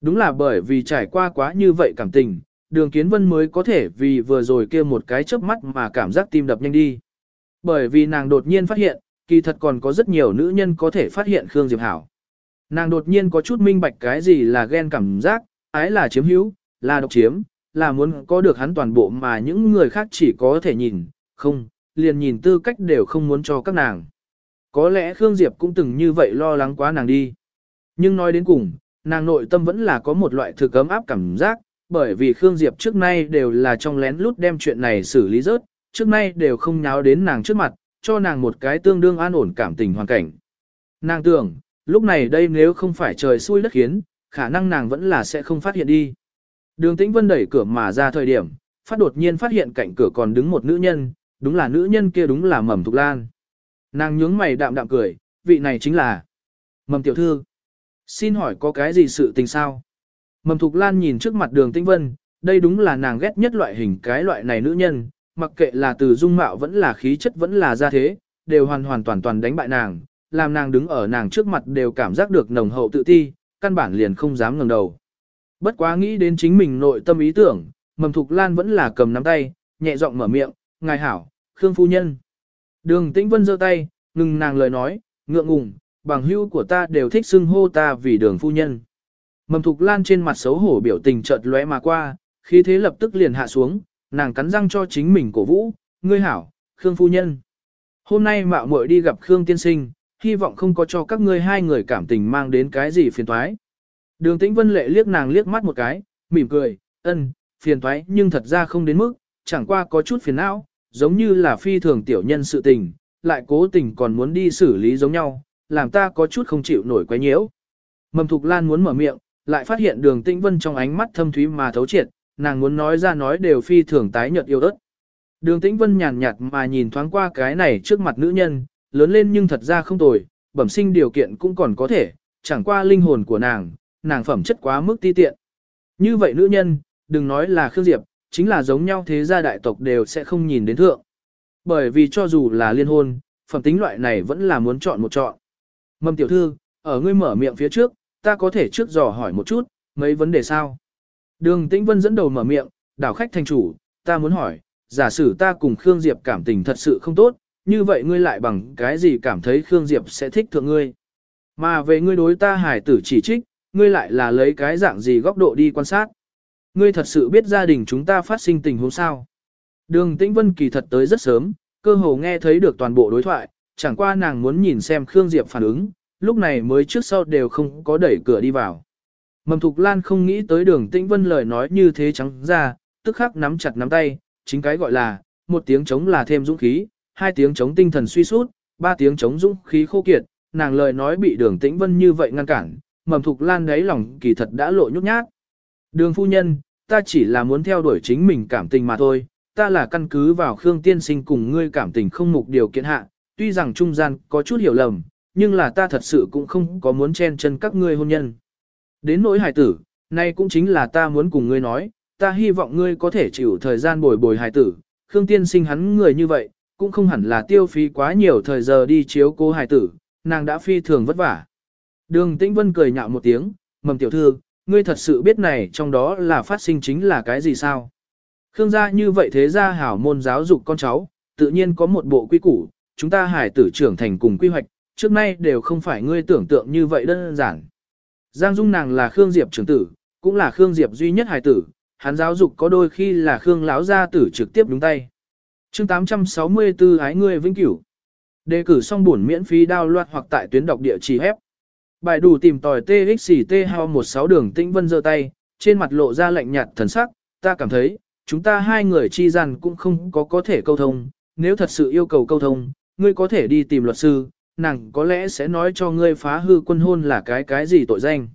Đúng là bởi vì trải qua quá như vậy cảm tình, đường kiến vân mới có thể vì vừa rồi kia một cái chớp mắt mà cảm giác tim đập nhanh đi. Bởi vì nàng đột nhiên phát hiện, kỳ thật còn có rất nhiều nữ nhân có thể phát hiện Khương Diệp Hảo. Nàng đột nhiên có chút minh bạch cái gì là ghen cảm giác, ái là chiếm hữu, là độc chiếm, là muốn có được hắn toàn bộ mà những người khác chỉ có thể nhìn, không, liền nhìn tư cách đều không muốn cho các nàng. Có lẽ Khương Diệp cũng từng như vậy lo lắng quá nàng đi. Nhưng nói đến cùng, nàng nội tâm vẫn là có một loại thực cấm áp cảm giác, bởi vì Khương Diệp trước nay đều là trong lén lút đem chuyện này xử lý rớt, trước nay đều không nháo đến nàng trước mặt, cho nàng một cái tương đương an ổn cảm tình hoàn cảnh. Nàng tưởng, lúc này đây nếu không phải trời xui đất khiến, khả năng nàng vẫn là sẽ không phát hiện đi. Đường Tĩnh Vân đẩy cửa mà ra thời điểm, phát đột nhiên phát hiện cạnh cửa còn đứng một nữ nhân, đúng là nữ nhân kia đúng là Mầm Thục Lan. Nàng nhướng mày đạm đạm cười, vị này chính là Mầm Tiểu Thư. Xin hỏi có cái gì sự tình sao? Mầm Thục Lan nhìn trước mặt đường Tĩnh Vân, đây đúng là nàng ghét nhất loại hình cái loại này nữ nhân, mặc kệ là từ dung mạo vẫn là khí chất vẫn là gia thế, đều hoàn hoàn toàn toàn đánh bại nàng, làm nàng đứng ở nàng trước mặt đều cảm giác được nồng hậu tự ti, căn bản liền không dám ngẩng đầu. Bất quá nghĩ đến chính mình nội tâm ý tưởng, Mầm Thục Lan vẫn là cầm nắm tay, nhẹ giọng mở miệng, ngài hảo, Khương Phu Nhân. Đường Tĩnh Vân giơ tay, ngừng nàng lời nói, ngượng ngùng, bằng hữu của ta đều thích xưng hô ta vì đường Phu Nhân. Mầm Thục Lan trên mặt xấu hổ biểu tình chợt lóe mà qua, khí thế lập tức liền hạ xuống, nàng cắn răng cho chính mình cổ vũ, ngươi hảo, Khương Phu Nhân. Hôm nay mạo muội đi gặp Khương Tiên Sinh, hy vọng không có cho các ngươi hai người cảm tình mang đến cái gì phiền toái. Đường Tĩnh Vân lệ liếc nàng liếc mắt một cái, mỉm cười, ân, phiền toái nhưng thật ra không đến mức, chẳng qua có chút phiền não, giống như là phi thường tiểu nhân sự tình, lại cố tình còn muốn đi xử lý giống nhau, làm ta có chút không chịu nổi quấy nhiễu. Mầm Thục Lan muốn mở miệng, lại phát hiện đường Tĩnh Vân trong ánh mắt thâm thúy mà thấu triệt, nàng muốn nói ra nói đều phi thường tái nhợt yêu đất. Đường Tĩnh Vân nhàn nhạt mà nhìn thoáng qua cái này trước mặt nữ nhân, lớn lên nhưng thật ra không tồi, bẩm sinh điều kiện cũng còn có thể, chẳng qua linh hồn của nàng, nàng phẩm chất quá mức ti tiện. Như vậy nữ nhân, đừng nói là Khương Diệp, chính là giống nhau thế gia đại tộc đều sẽ không nhìn đến thượng. Bởi vì cho dù là liên hôn, phẩm tính loại này vẫn là muốn chọn một chọn. Mâm tiểu thư, ở ngươi mở miệng phía trước, ta có thể trước dò hỏi một chút, mấy vấn đề sao? Đường Tĩnh Vân dẫn đầu mở miệng, đảo khách thành chủ, ta muốn hỏi, giả sử ta cùng Khương Diệp cảm tình thật sự không tốt, như vậy ngươi lại bằng cái gì cảm thấy Khương Diệp sẽ thích thượng ngươi? Mà về ngươi đối ta hải tử chỉ trích, ngươi lại là lấy cái dạng gì góc độ đi quan sát? Ngươi thật sự biết gia đình chúng ta phát sinh tình huống sao? Đường Tĩnh Vân kỳ thật tới rất sớm, cơ hồ nghe thấy được toàn bộ đối thoại, chẳng qua nàng muốn nhìn xem Khương Diệp phản ứng, lúc này mới trước sau đều không có đẩy cửa đi vào. Mầm Thục Lan không nghĩ tới đường Tĩnh Vân lời nói như thế trắng ra, tức khắc nắm chặt nắm tay, chính cái gọi là, một tiếng chống là thêm dũng khí, hai tiếng chống tinh thần suy sút, ba tiếng chống dũng khí khô kiệt, nàng lời nói bị đường Tĩnh Vân như vậy ngăn cản, Mầm Thục Lan đấy lòng kỳ thật đã lộ nhút nhát. Đường phu nhân, ta chỉ là muốn theo đuổi chính mình cảm tình mà thôi, ta là căn cứ vào Khương Tiên Sinh cùng ngươi cảm tình không mục điều kiện hạ, tuy rằng trung gian có chút hiểu lầm, nhưng là ta thật sự cũng không có muốn chen chân các ngươi hôn nhân. Đến nỗi hải tử, nay cũng chính là ta muốn cùng ngươi nói, ta hy vọng ngươi có thể chịu thời gian bồi bồi hải tử, Khương Tiên Sinh hắn người như vậy, cũng không hẳn là tiêu phí quá nhiều thời giờ đi chiếu cố hải tử, nàng đã phi thường vất vả. Đường Tĩnh Vân cười nhạo một tiếng, mầm tiểu thư, ngươi thật sự biết này trong đó là phát sinh chính là cái gì sao? Khương gia như vậy thế gia hảo môn giáo dục con cháu, tự nhiên có một bộ quy củ, chúng ta hải tử trưởng thành cùng quy hoạch, trước nay đều không phải ngươi tưởng tượng như vậy đơn giản. Giang Dung nàng là Khương Diệp trưởng tử, cũng là Khương Diệp duy nhất hải tử, hắn giáo dục có đôi khi là Khương lão gia tử trực tiếp đúng tay. Chương 864 ái ngươi vĩnh cửu. Đề cử xong buồn miễn phí đao loạt hoặc tại tuyến đọc địa chỉ hép. Bài đủ tìm tòi TXT hao 16 đường tĩnh vân giơ tay, trên mặt lộ ra lạnh nhạt thần sắc, ta cảm thấy, chúng ta hai người chi rằng cũng không có có thể câu thông, nếu thật sự yêu cầu câu thông, ngươi có thể đi tìm luật sư, nàng có lẽ sẽ nói cho ngươi phá hư quân hôn là cái cái gì tội danh.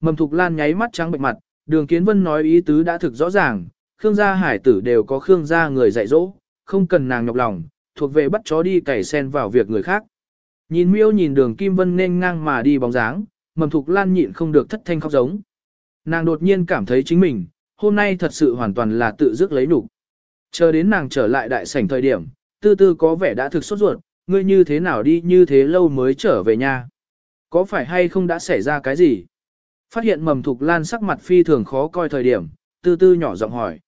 Mầm Thục Lan nháy mắt trắng bệnh mặt, đường kiến vân nói ý tứ đã thực rõ ràng, Khương gia hải tử đều có Khương gia người dạy dỗ, không cần nàng nhọc lòng, thuộc về bắt chó đi cày sen vào việc người khác. Nhìn miêu nhìn đường Kim Vân nên ngang mà đi bóng dáng, mầm Thục Lan nhịn không được thất thanh khóc giống. Nàng đột nhiên cảm thấy chính mình, hôm nay thật sự hoàn toàn là tự dứt lấy đủ. Chờ đến nàng trở lại đại sảnh thời điểm, tư tư có vẻ đã thực sốt ruột, ngươi như thế nào đi như thế lâu mới trở về nhà. Có phải hay không đã xảy ra cái gì? Phát hiện mầm thục lan sắc mặt phi thường khó coi thời điểm, tư tư nhỏ giọng hỏi.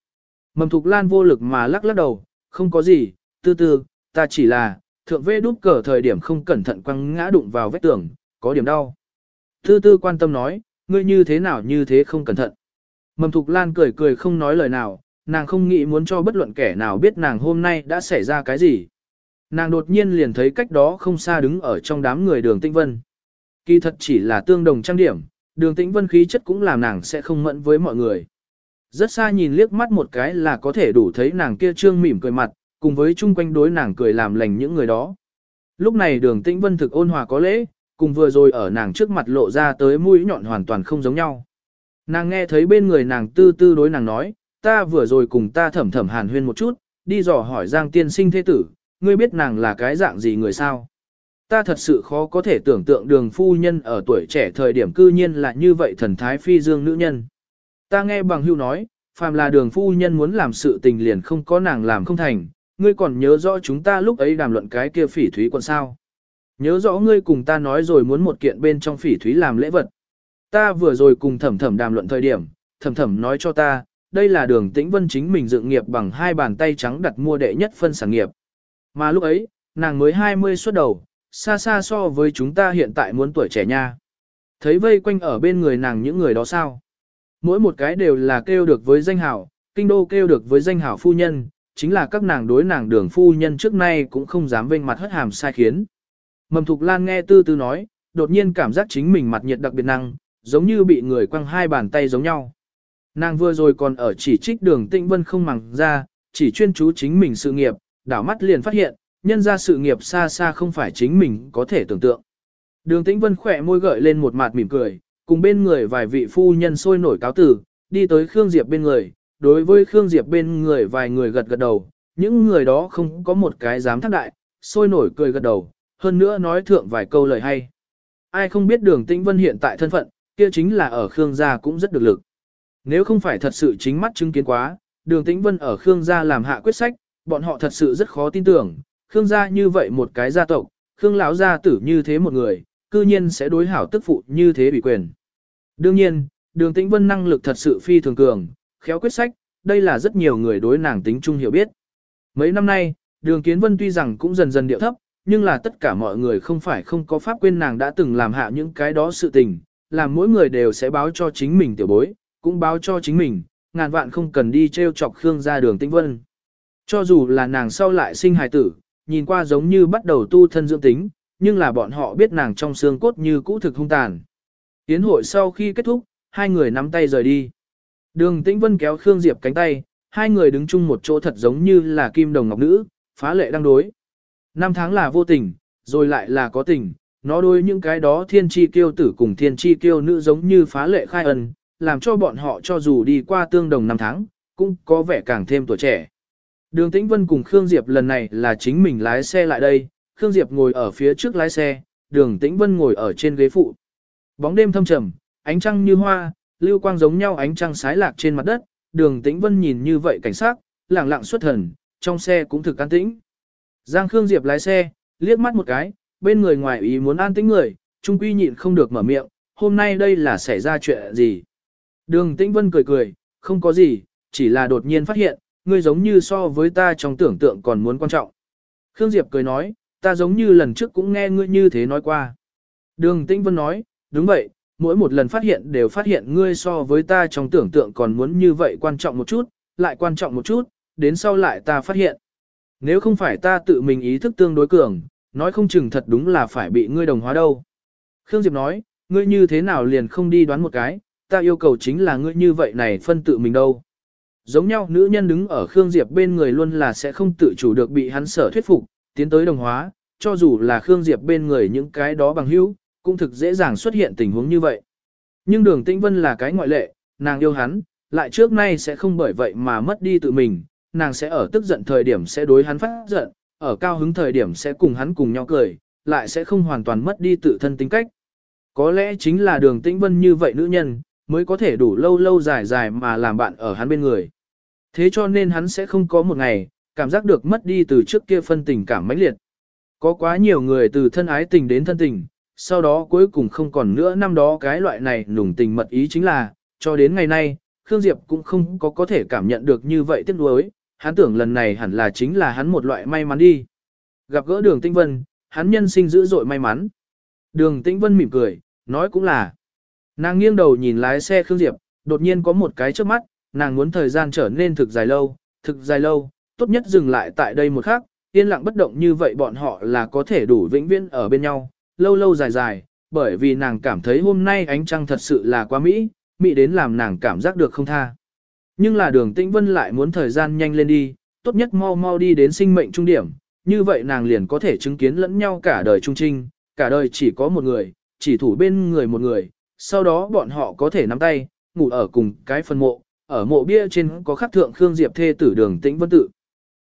Mầm thục lan vô lực mà lắc lắc đầu, không có gì, tư tư, ta chỉ là, thượng vê đút cờ thời điểm không cẩn thận quăng ngã đụng vào vết tường, có điểm đau. Tư tư quan tâm nói, ngươi như thế nào như thế không cẩn thận. Mầm thục lan cười cười không nói lời nào, nàng không nghĩ muốn cho bất luận kẻ nào biết nàng hôm nay đã xảy ra cái gì. Nàng đột nhiên liền thấy cách đó không xa đứng ở trong đám người đường tĩnh vân. Kỳ thật chỉ là tương đồng trang điểm, đường tĩnh vân khí chất cũng làm nàng sẽ không mẫn với mọi người. Rất xa nhìn liếc mắt một cái là có thể đủ thấy nàng kia trương mỉm cười mặt, cùng với chung quanh đối nàng cười làm lành những người đó. Lúc này đường tĩnh vân thực ôn hòa có lễ, cùng vừa rồi ở nàng trước mặt lộ ra tới mũi nhọn hoàn toàn không giống nhau. Nàng nghe thấy bên người nàng tư tư đối nàng nói, ta vừa rồi cùng ta thẩm thẩm hàn huyên một chút, đi dò hỏi Giang tiên sinh thế tử, ngươi biết nàng là cái dạng gì người sao? Ta thật sự khó có thể tưởng tượng đường phu nhân ở tuổi trẻ thời điểm cư nhiên là như vậy thần thái phi dương nữ nhân. Ta nghe bằng hưu nói, phàm là đường phu nhân muốn làm sự tình liền không có nàng làm không thành, ngươi còn nhớ rõ chúng ta lúc ấy đàm luận cái kia phỉ thúy quần sao. Nhớ rõ ngươi cùng ta nói rồi muốn một kiện bên trong phỉ thúy làm lễ vật. Ta vừa rồi cùng thẩm thẩm đàm luận thời điểm, thẩm thẩm nói cho ta, đây là đường tĩnh vân chính mình dựng nghiệp bằng hai bàn tay trắng đặt mua đệ nhất phân sản nghiệp. Mà lúc ấy, nàng mới 20 xuất đầu, xa xa so với chúng ta hiện tại muốn tuổi trẻ nha. Thấy vây quanh ở bên người nàng những người đó sao? Mỗi một cái đều là kêu được với danh hảo, kinh đô kêu được với danh hảo phu nhân, chính là các nàng đối nàng đường phu nhân trước nay cũng không dám vênh mặt hất hàm sai khiến. Mầm Thục Lan nghe tư tư nói, đột nhiên cảm giác chính mình mặt nhiệt đặc biệt năng, giống như bị người quăng hai bàn tay giống nhau. Nàng vừa rồi còn ở chỉ trích đường tĩnh vân không màng ra, chỉ chuyên chú chính mình sự nghiệp, đảo mắt liền phát hiện, nhân ra sự nghiệp xa xa không phải chính mình có thể tưởng tượng. Đường tĩnh vân khỏe môi gợi lên một mặt mỉm cười, cùng bên người vài vị phu nhân sôi nổi cáo tử, đi tới Khương Diệp bên người, đối với Khương Diệp bên người vài người gật gật đầu, những người đó không có một cái dám thác đại, sôi nổi cười gật đầu, hơn nữa nói thượng vài câu lời hay. Ai không biết đường tĩnh vân hiện tại thân phận, kia chính là ở Khương gia cũng rất được lực. Nếu không phải thật sự chính mắt chứng kiến quá, đường tĩnh vân ở Khương gia làm hạ quyết sách, bọn họ thật sự rất khó tin tưởng, Khương gia như vậy một cái gia tộc, Khương lão gia tử như thế một người, cư nhiên sẽ đối hảo tức phụ như thế bị quyền. Đương nhiên, đường tĩnh vân năng lực thật sự phi thường cường, khéo quyết sách, đây là rất nhiều người đối nàng tính chung hiểu biết. Mấy năm nay, đường kiến vân tuy rằng cũng dần dần điệu thấp, nhưng là tất cả mọi người không phải không có pháp quên nàng đã từng làm hạ những cái đó sự tình, làm mỗi người đều sẽ báo cho chính mình tiểu bối, cũng báo cho chính mình, ngàn vạn không cần đi treo chọc Khương ra đường tĩnh vân. Cho dù là nàng sau lại sinh hài tử, nhìn qua giống như bắt đầu tu thân dưỡng tính, nhưng là bọn họ biết nàng trong xương cốt như cũ thực hung tàn. Tiến hội sau khi kết thúc, hai người nắm tay rời đi. Đường Tĩnh Vân kéo Khương Diệp cánh tay, hai người đứng chung một chỗ thật giống như là kim đồng ngọc nữ, phá lệ đang đối. Năm tháng là vô tình, rồi lại là có tình, nó đôi những cái đó thiên tri kiêu tử cùng thiên tri kiêu nữ giống như phá lệ khai ân, làm cho bọn họ cho dù đi qua tương đồng năm tháng, cũng có vẻ càng thêm tuổi trẻ. Đường Tĩnh Vân cùng Khương Diệp lần này là chính mình lái xe lại đây, Khương Diệp ngồi ở phía trước lái xe, đường Tĩnh Vân ngồi ở trên ghế phụ. Bóng đêm thâm trầm, ánh trăng như hoa, lưu quang giống nhau ánh trăng sái lạc trên mặt đất, đường Tĩnh Vân nhìn như vậy cảnh sát, lặng lặng xuất thần, trong xe cũng thực an tĩnh. Giang Khương Diệp lái xe, liếc mắt một cái, bên người ngoài ý muốn an tĩnh người, trung quy nhịn không được mở miệng, hôm nay đây là xảy ra chuyện gì. Đường Tĩnh Vân cười cười, không có gì, chỉ là đột nhiên phát hiện, ngươi giống như so với ta trong tưởng tượng còn muốn quan trọng. Khương Diệp cười nói, ta giống như lần trước cũng nghe ngươi như thế nói qua. Đường Tĩnh Vân nói, đúng vậy, mỗi một lần phát hiện đều phát hiện ngươi so với ta trong tưởng tượng còn muốn như vậy quan trọng một chút, lại quan trọng một chút, đến sau lại ta phát hiện. Nếu không phải ta tự mình ý thức tương đối cường, nói không chừng thật đúng là phải bị ngươi đồng hóa đâu. Khương Diệp nói, ngươi như thế nào liền không đi đoán một cái, ta yêu cầu chính là ngươi như vậy này phân tự mình đâu. Giống nhau nữ nhân đứng ở Khương Diệp bên người luôn là sẽ không tự chủ được bị hắn sở thuyết phục, tiến tới đồng hóa, cho dù là Khương Diệp bên người những cái đó bằng hữu, cũng thực dễ dàng xuất hiện tình huống như vậy. Nhưng đường tĩnh vân là cái ngoại lệ, nàng yêu hắn, lại trước nay sẽ không bởi vậy mà mất đi tự mình, nàng sẽ ở tức giận thời điểm sẽ đối hắn phát giận, ở cao hứng thời điểm sẽ cùng hắn cùng nhau cười, lại sẽ không hoàn toàn mất đi tự thân tính cách. Có lẽ chính là đường tĩnh vân như vậy nữ nhân, mới có thể đủ lâu lâu dài dài mà làm bạn ở hắn bên người. Thế cho nên hắn sẽ không có một ngày, cảm giác được mất đi từ trước kia phân tình cảm mãnh liệt. Có quá nhiều người từ thân ái tình đến thân tình, sau đó cuối cùng không còn nữa năm đó cái loại này nùng tình mật ý chính là, cho đến ngày nay, Khương Diệp cũng không có có thể cảm nhận được như vậy tiếc nuối, hắn tưởng lần này hẳn là chính là hắn một loại may mắn đi. Gặp gỡ đường Tĩnh Vân, hắn nhân sinh dữ dội may mắn. Đường Tĩnh Vân mỉm cười, nói cũng là. Nàng nghiêng đầu nhìn lái xe Khương Diệp, đột nhiên có một cái trước mắt, nàng muốn thời gian trở nên thực dài lâu, thực dài lâu, tốt nhất dừng lại tại đây một khắc, yên lặng bất động như vậy bọn họ là có thể đủ vĩnh viễn ở bên nhau, lâu lâu dài dài, bởi vì nàng cảm thấy hôm nay ánh trăng thật sự là quá mỹ, mỹ đến làm nàng cảm giác được không tha. Nhưng là đường tĩnh vân lại muốn thời gian nhanh lên đi, tốt nhất mau mau đi đến sinh mệnh trung điểm, như vậy nàng liền có thể chứng kiến lẫn nhau cả đời trung trinh, cả đời chỉ có một người, chỉ thủ bên người một người, sau đó bọn họ có thể nắm tay, ngủ ở cùng cái phần mộ, ở mộ bia trên có khắc thượng Khương Diệp thê tử đường tĩnh vân tự.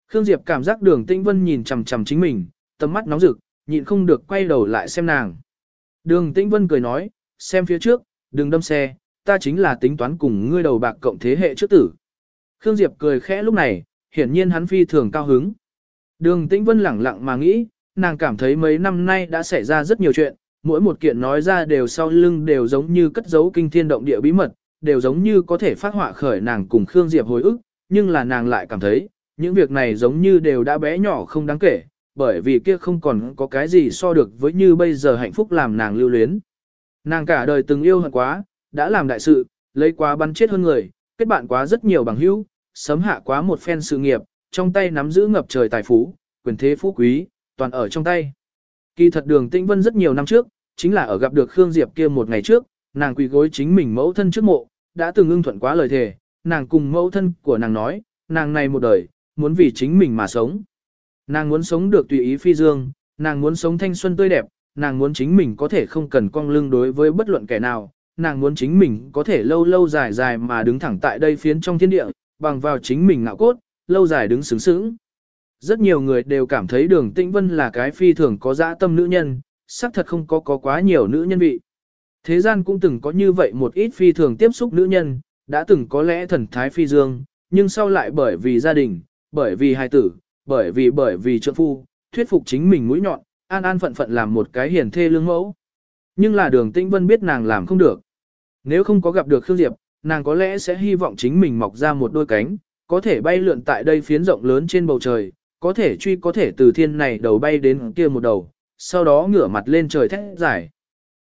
Khương Diệp cảm giác đường tĩnh vân nhìn chằm chằm chính mình, tầm mắt nóng rực, nhịn không được quay đầu lại xem nàng. Đường tĩnh vân cười nói, xem phía trước, đừng đâm xe, ta chính là tính toán cùng ngươi đầu bạc cộng thế hệ trước tử. Khương Diệp cười khẽ lúc này, hiển nhiên hắn phi thường cao hứng. Đường tĩnh vân lẳng lặng mà nghĩ, nàng cảm thấy mấy năm nay đã xảy ra rất nhiều chuyện, mỗi một kiện nói ra đều sau lưng đều giống như cất giấu kinh thiên động địa bí mật, đều giống như có thể phát họa khởi nàng cùng Khương Diệp hồi ức, nhưng là nàng lại cảm thấy, những việc này giống như đều đã bé nhỏ không đáng kể, bởi vì kia không còn có cái gì so được với như bây giờ hạnh phúc làm nàng lưu luyến. Nàng cả đời từng yêu hận quá, đã làm đại sự, lấy quá bắn chết hơn người, kết bạn quá rất nhiều bằng hữu, sấm hạ quá một phen sự nghiệp, trong tay nắm giữ ngập trời tài phú, quyền thế phú quý, toàn ở trong tay. Kỳ thật đường tĩnh vân rất nhiều năm trước, chính là ở gặp được Khương Diệp kia một ngày trước, nàng quỳ gối chính mình mẫu thân trước mộ, đã từng ưng thuận quá lời thề, nàng cùng mẫu thân của nàng nói, nàng này một đời, muốn vì chính mình mà sống. Nàng muốn sống được tùy ý phi dương, nàng muốn sống thanh xuân tươi đẹp, nàng muốn chính mình có thể không cần cong lưng đối với bất luận kẻ nào, nàng muốn chính mình có thể lâu lâu dài dài mà đứng thẳng tại đây phiến trong thiên địa, bằng vào chính mình ngạo cốt, lâu dài đứng sướng sướng. Rất nhiều người đều cảm thấy đường tĩnh vân là cái phi thường có dã tâm nữ nhân, xác thật không có có quá nhiều nữ nhân vị. Thế gian cũng từng có như vậy một ít phi thường tiếp xúc nữ nhân, đã từng có lẽ thần thái phi dương, nhưng sau lại bởi vì gia đình, bởi vì hài tử, bởi vì bởi vì trợ phu, thuyết phục chính mình mũi nhọn, an an phận phận làm một cái hiền thê lương mẫu. Nhưng là đường tĩnh vân biết nàng làm không được. Nếu không có gặp được Khương Diệp, nàng có lẽ sẽ hy vọng chính mình mọc ra một đôi cánh, có thể bay lượn tại đây phiến rộng lớn trên bầu trời, có thể truy có thể từ thiên này đầu bay đến kia một đầu, sau đó ngửa mặt lên trời thét giải.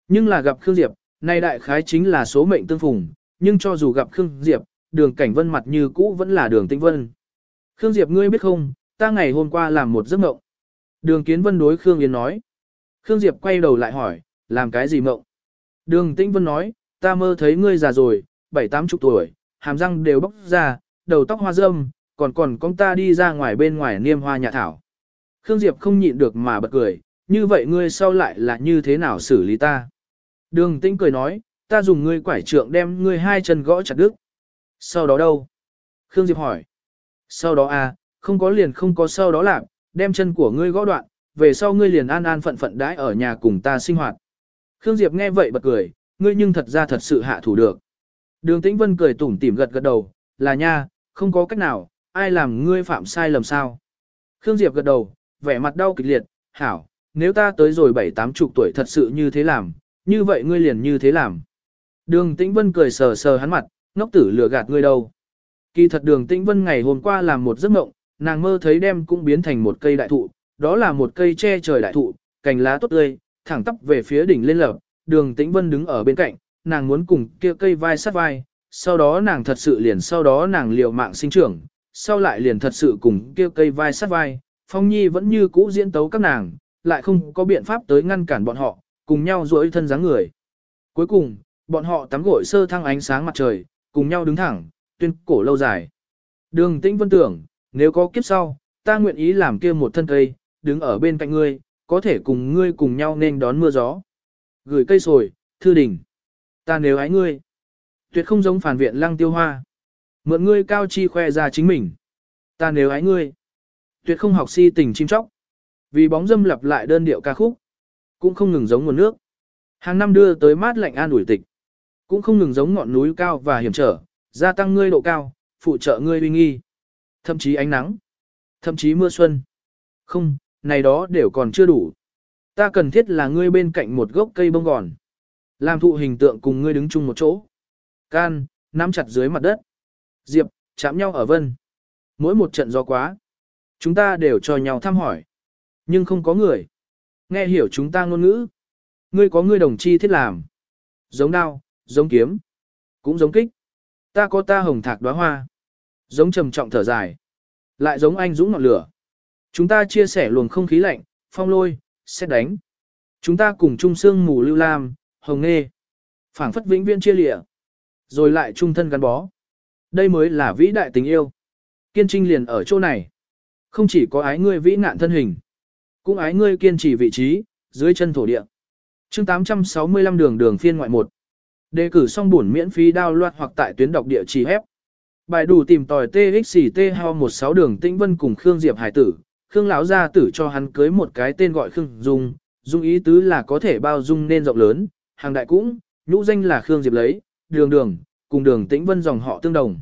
Nhưng là gặp Khương Diệp, nay đại khái chính là số mệnh tương phùng, nhưng cho dù gặp Khương Diệp, đường cảnh vân mặt như cũ vẫn là đường tinh vân. Khương Diệp ngươi biết không, ta ngày hôm qua làm một giấc mộng. Đường kiến vân đối Khương Yến nói. Khương Diệp quay đầu lại hỏi, làm cái gì mộng? Đường tĩnh vân nói, ta mơ thấy ngươi già rồi, bảy tám chục tuổi, hàm răng đều bóc ra, đầu tóc hoa râm, còn còn con ta đi ra ngoài bên ngoài niêm hoa nhà thảo. Khương Diệp không nhịn được mà bật cười, như vậy ngươi sau lại là như thế nào xử lý ta? Đường tĩnh cười nói, ta dùng ngươi quải trượng đem ngươi hai chân gõ chặt đứt. Sau đó đâu? Khương Diệp hỏi. Sau đó à, không có liền không có sau đó làm, đem chân của ngươi gõ đoạn, về sau ngươi liền an an phận phận đãi ở nhà cùng ta sinh hoạt. Khương Diệp nghe vậy bật cười, ngươi nhưng thật ra thật sự hạ thủ được. Đường Tĩnh Vân cười tủm tỉm gật gật đầu, là nha, không có cách nào, ai làm ngươi phạm sai lầm sao. Khương Diệp gật đầu, vẻ mặt đau kịch liệt, hảo, nếu ta tới rồi bảy tám chục tuổi thật sự như thế làm, như vậy ngươi liền như thế làm. Đường Tĩnh Vân cười sờ sờ hắn mặt, ngốc tử lừa gạt ngươi đâu. Kỳ thật đường Tĩnh Vân ngày hôm qua làm một giấc mộng, nàng mơ thấy đem cũng biến thành một cây đại thụ, đó là một cây che trời đại thụ, cành lá tốt tươi, thẳng tắp về phía đỉnh lên lợp, đường Tĩnh Vân đứng ở bên cạnh, nàng muốn cùng kia cây vai sát vai, sau đó nàng thật sự liền sau đó nàng liều mạng sinh trưởng, sau lại liền thật sự cùng kia cây vai sát vai, Phong Nhi vẫn như cũ diễn tấu các nàng, lại không có biện pháp tới ngăn cản bọn họ, cùng nhau duỗi thân dáng người. Cuối cùng, bọn họ tắm gội sơ thăng ánh sáng mặt trời, cùng nhau đứng thẳng, tuyên cổ lâu dài. Đường Tĩnh Vân tưởng, nếu có kiếp sau, ta nguyện ý làm kia một thân cây, đứng ở bên cạnh ngươi, có thể cùng ngươi cùng nhau nên đón mưa gió. Gửi cây sồi, thư đỉnh. Ta nếu ái ngươi, tuyệt không giống phản viện lăng tiêu hoa. Mượn ngươi cao chi khoe ra chính mình. Ta nếu ái ngươi, tuyệt không học si tình chim chóc. Vì bóng dâm lặp lại đơn điệu ca khúc, cũng không ngừng giống nguồn nước. Hàng năm đưa tới mát lạnh an ủi tịch, cũng không ngừng giống ngọn núi cao và hiểm trở, gia tăng ngươi độ cao, phụ trợ ngươi uy nghi. Thậm chí ánh nắng, thậm chí mưa xuân. Không, này đó đều còn chưa đủ. Ta cần thiết là ngươi bên cạnh một gốc cây bông gòn. Làm thụ hình tượng cùng ngươi đứng chung một chỗ. Can, nắm chặt dưới mặt đất. Diệp, chạm nhau ở vân. Mỗi một trận gió quá. Chúng ta đều cho nhau thăm hỏi. Nhưng không có người. Nghe hiểu chúng ta ngôn ngữ. Ngươi có ngươi đồng chi thiết làm. Giống đao, giống kiếm. Cũng giống kích. Ta có ta hồng thạc đóa hoa. Giống trầm trọng thở dài. Lại giống anh dũng ngọn lửa. Chúng ta chia sẻ luồng không khí lạnh, phong lôi, xét đánh. Chúng ta cùng chung xương mù lưu lam, hồng nghê. phảng phất vĩnh viễn chia lịa. Rồi lại chung thân gắn bó. Đây mới là vĩ đại tình yêu. Kiên trinh liền ở chỗ này. Không chỉ có ái ngươi vĩ nạn thân hình, cũng ái ngươi kiên trì vị trí, dưới chân thổ địa. chương 865 đường đường phiên ngoại 1. Đề cử xong buồn miễn phí đao loạt hoặc tại tuyến đọc địa chỉ hép. Bài đủ tìm tòi TXT hao 16 đường Tĩnh Vân cùng Khương Diệp Hải tử, Khương lão gia tử cho hắn cưới một cái tên gọi Khương Dung, dung ý tứ là có thể bao dung nên rộng lớn, hàng đại cũng, nhũ danh là Khương Diệp lấy, đường đường, cùng đường Tĩnh Vân dòng họ tương đồng.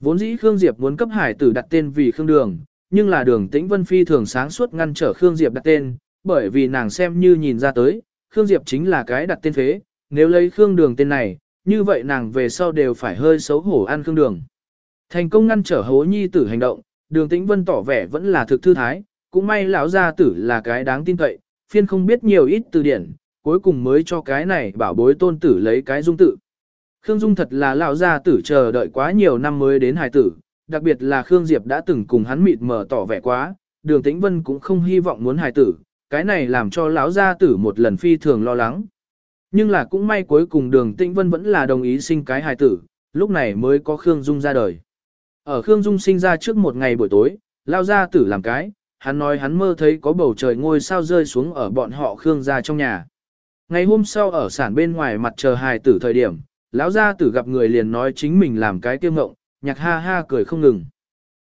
Vốn dĩ Khương Diệp muốn cấp hải tử đặt tên vì Khương Đường, nhưng là đường Tĩnh Vân phi thường sáng suốt ngăn trở Khương Diệp đặt tên, bởi vì nàng xem như nhìn ra tới, Khương Diệp chính là cái đặt tên phế, nếu lấy Khương Đường tên này, như vậy nàng về sau đều phải hơi xấu hổ ăn Khương Đường. Thành công ngăn trở hố nhi tử hành động, đường tĩnh vân tỏ vẻ vẫn là thực thư thái, cũng may lão gia tử là cái đáng tin cậy, phiên không biết nhiều ít từ điển, cuối cùng mới cho cái này bảo bối tôn tử lấy cái dung tự. Khương Dung thật là lão gia tử chờ đợi quá nhiều năm mới đến hài tử, đặc biệt là Khương Diệp đã từng cùng hắn mịt mờ tỏ vẻ quá, đường tĩnh vân cũng không hy vọng muốn hài tử, cái này làm cho lão gia tử một lần phi thường lo lắng. Nhưng là cũng may cuối cùng đường tĩnh vân vẫn là đồng ý sinh cái hài tử, lúc này mới có Khương Dung ra đời. Ở Khương Dung sinh ra trước một ngày buổi tối, lao ra tử làm cái, hắn nói hắn mơ thấy có bầu trời ngôi sao rơi xuống ở bọn họ Khương gia trong nhà. Ngày hôm sau ở sản bên ngoài mặt chờ hài tử thời điểm, lão gia tử gặp người liền nói chính mình làm cái tiêu ngộng, nhạc ha ha cười không ngừng.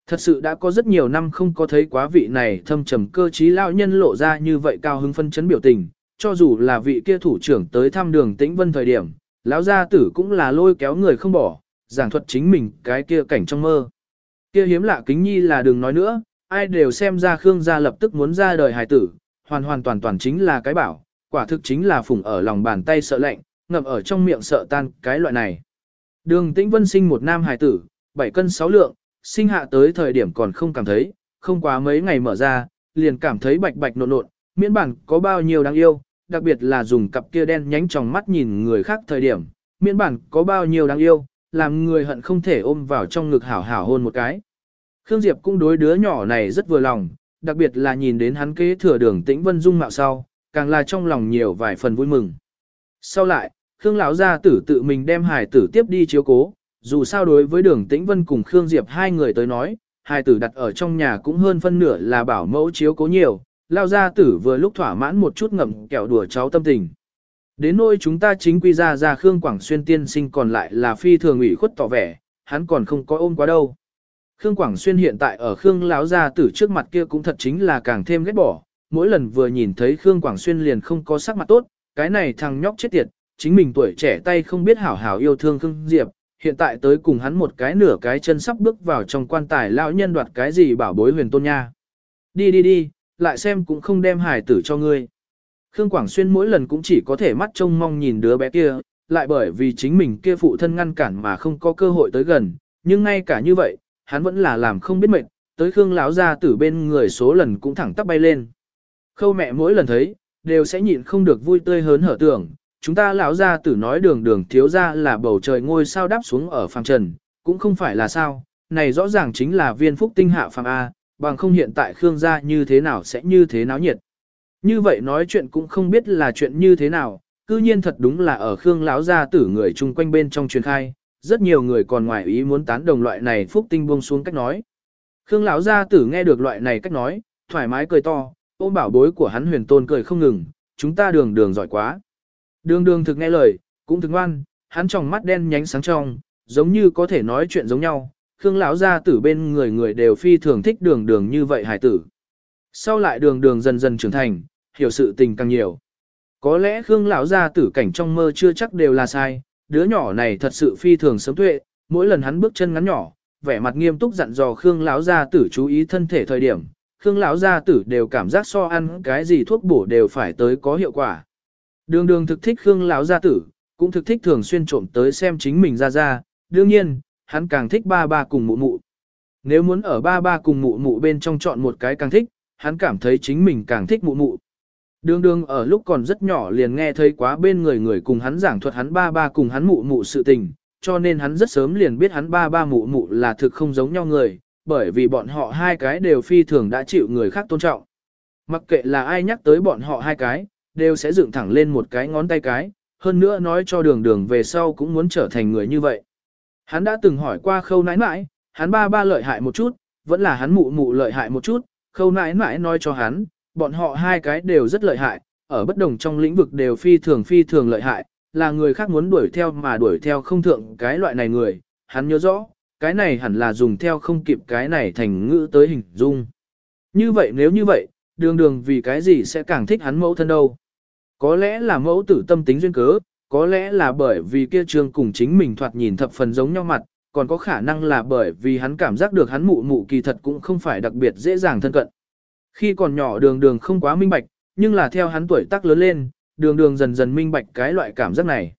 Thật sự đã có rất nhiều năm không có thấy quá vị này thâm trầm cơ trí lão nhân lộ ra như vậy cao hứng phân chấn biểu tình, cho dù là vị kia thủ trưởng tới thăm đường tĩnh vân thời điểm, lão gia tử cũng là lôi kéo người không bỏ, giảng thuật chính mình cái kia cảnh trong mơ. Kia hiếm lạ kính nhi là đừng nói nữa, ai đều xem ra Khương gia lập tức muốn ra đời hài tử, hoàn hoàn toàn toàn chính là cái bảo, quả thực chính là phùng ở lòng bàn tay sợ lạnh, ngậm ở trong miệng sợ tan cái loại này. Đường Tĩnh Vân sinh một nam hài tử, 7 cân 6 lượng, sinh hạ tới thời điểm còn không cảm thấy, không quá mấy ngày mở ra, liền cảm thấy bạch bạch nộn nộn, miễn bản có bao nhiêu đáng yêu, đặc biệt là dùng cặp kia đen nhánh trong mắt nhìn người khác thời điểm, miễn bản có bao nhiêu đáng yêu, làm người hận không thể ôm vào trong ngực hảo hảo hôn một cái. Khương Diệp cũng đối đứa nhỏ này rất vừa lòng, đặc biệt là nhìn đến hắn kế thừa đường tĩnh vân dung mạo sau, càng là trong lòng nhiều vài phần vui mừng. Sau lại, Khương lão gia tử tự mình đem hài tử tiếp đi chiếu cố, dù sao đối với đường tĩnh vân cùng Khương Diệp hai người tới nói, hài tử đặt ở trong nhà cũng hơn phân nửa là bảo mẫu chiếu cố nhiều, lao gia tử vừa lúc thỏa mãn một chút ngậm kẹo đùa cháu tâm tình. Đến nỗi chúng ta chính quy ra ra Khương Quảng Xuyên tiên sinh còn lại là phi thường ủy khuất tỏ vẻ, hắn còn không có ôm quá đâu. Khương Quảng Xuyên hiện tại ở Khương lão gia tử trước mặt kia cũng thật chính là càng thêm ghét bỏ, mỗi lần vừa nhìn thấy Khương Quảng Xuyên liền không có sắc mặt tốt, cái này thằng nhóc chết tiệt, chính mình tuổi trẻ tay không biết hảo hảo yêu thương Khương Diệp, hiện tại tới cùng hắn một cái nửa cái chân sắp bước vào trong quan tài lão nhân đoạt cái gì bảo bối huyền tôn nha. Đi đi đi, lại xem cũng không đem hải tử cho ngươi. Khương Quảng Xuyên mỗi lần cũng chỉ có thể mắt trông mong nhìn đứa bé kia, lại bởi vì chính mình kia phụ thân ngăn cản mà không có cơ hội tới gần, nhưng ngay cả như vậy, hắn vẫn là làm không biết mệt, tới Khương lão gia tử bên người số lần cũng thẳng tắp bay lên. Khâu mẹ mỗi lần thấy, đều sẽ nhịn không được vui tươi hớn hở tưởng, chúng ta lão gia tử nói đường đường thiếu gia là bầu trời ngôi sao đáp xuống ở phàm trần, cũng không phải là sao, này rõ ràng chính là viên phúc tinh hạ phàm A, bằng không hiện tại Khương gia như thế nào sẽ như thế náo nhiệt. Như vậy nói chuyện cũng không biết là chuyện như thế nào, cư nhiên thật đúng là ở Khương lão gia tử người chung quanh bên trong truyền khai, rất nhiều người còn ngoài ý muốn tán đồng loại này phúc tinh buông xuống cách nói. Khương lão gia tử nghe được loại này cách nói, thoải mái cười to, ôm bảo bối của hắn huyền tôn cười không ngừng, chúng ta đường đường giỏi quá. Đường đường thực nghe lời, cũng thực ngoan, hắn trong mắt đen nhánh sáng trong, giống như có thể nói chuyện giống nhau. Khương lão gia tử bên người người đều phi thường thích đường đường như vậy hải tử. Sau lại đường đường dần dần trưởng thành, hiểu sự tình càng nhiều. Có lẽ Khương lão gia tử cảnh trong mơ chưa chắc đều là sai, đứa nhỏ này thật sự phi thường sớm tuệ, mỗi lần hắn bước chân ngắn nhỏ, vẻ mặt nghiêm túc dặn dò Khương lão gia tử chú ý thân thể thời điểm, Khương lão gia tử đều cảm giác so ăn cái gì thuốc bổ đều phải tới có hiệu quả. Đường đường thực thích Khương lão gia tử, cũng thực thích thường xuyên trộm tới xem chính mình ra ra, đương nhiên, hắn càng thích ba ba cùng mụ mụ. Nếu muốn ở ba ba cùng mụ mụ bên trong chọn một cái càng thích, hắn cảm thấy chính mình càng thích mụ mụ. Đường đường ở lúc còn rất nhỏ liền nghe thấy quá bên người người cùng hắn giảng thuật hắn ba ba cùng hắn mụ mụ sự tình, cho nên hắn rất sớm liền biết hắn ba ba mụ mụ là thực không giống nhau người, bởi vì bọn họ hai cái đều phi thường đã chịu người khác tôn trọng. Mặc kệ là ai nhắc tới bọn họ hai cái, đều sẽ dựng thẳng lên một cái ngón tay cái, hơn nữa nói cho đường đường về sau cũng muốn trở thành người như vậy. Hắn đã từng hỏi qua khâu nãi nãi, hắn ba ba lợi hại một chút, vẫn là hắn mụ mụ lợi hại một chút, khâu nãi nãi nói cho hắn, bọn họ hai cái đều rất lợi hại, ở bất đồng trong lĩnh vực đều phi thường phi thường lợi hại, là người khác muốn đuổi theo mà đuổi theo không thượng cái loại này người, hắn nhớ rõ, cái này hẳn là dùng theo không kịp cái này thành ngữ tới hình dung. Như vậy nếu như vậy, đường đường vì cái gì sẽ càng thích hắn mẫu thân đâu. Có lẽ là mẫu tử tâm tính duyên cớ, có lẽ là bởi vì kia trường cùng chính mình thoạt nhìn thập phần giống nhau mặt, còn có khả năng là bởi vì hắn cảm giác được hắn mụ mụ kỳ thật cũng không phải đặc biệt dễ dàng thân cận. Khi còn nhỏ đường đường không quá minh bạch, nhưng là theo hắn tuổi tác lớn lên, đường đường dần dần minh bạch cái loại cảm giác này.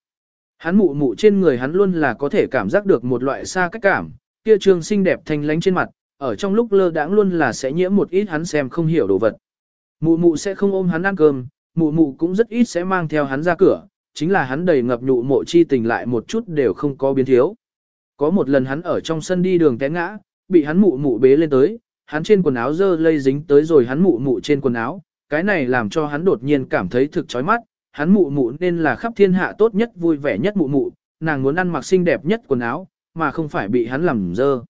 Hắn mụ mụ trên người hắn luôn là có thể cảm giác được một loại xa cách cảm, kia trường xinh đẹp thanh lánh trên mặt, ở trong lúc lơ đãng luôn là sẽ nhiễm một ít hắn xem không hiểu đồ vật. Mụ mụ sẽ không ôm hắn ăn cơm, mụ mụ cũng rất ít sẽ mang theo hắn ra cửa, chính là hắn đầy ngập nhụ mộ chi tình lại một chút đều không có biến thiếu. Có một lần hắn ở trong sân đi đường té ngã, bị hắn mụ mụ bế lên tới, hắn trên quần áo dơ lây dính tới rồi hắn mụ mụ trên quần áo, cái này làm cho hắn đột nhiên cảm thấy thực chói mắt, hắn mụ mụ nên là khắp thiên hạ tốt nhất vui vẻ nhất mụ mụ, nàng muốn ăn mặc xinh đẹp nhất quần áo, mà không phải bị hắn làm dơ.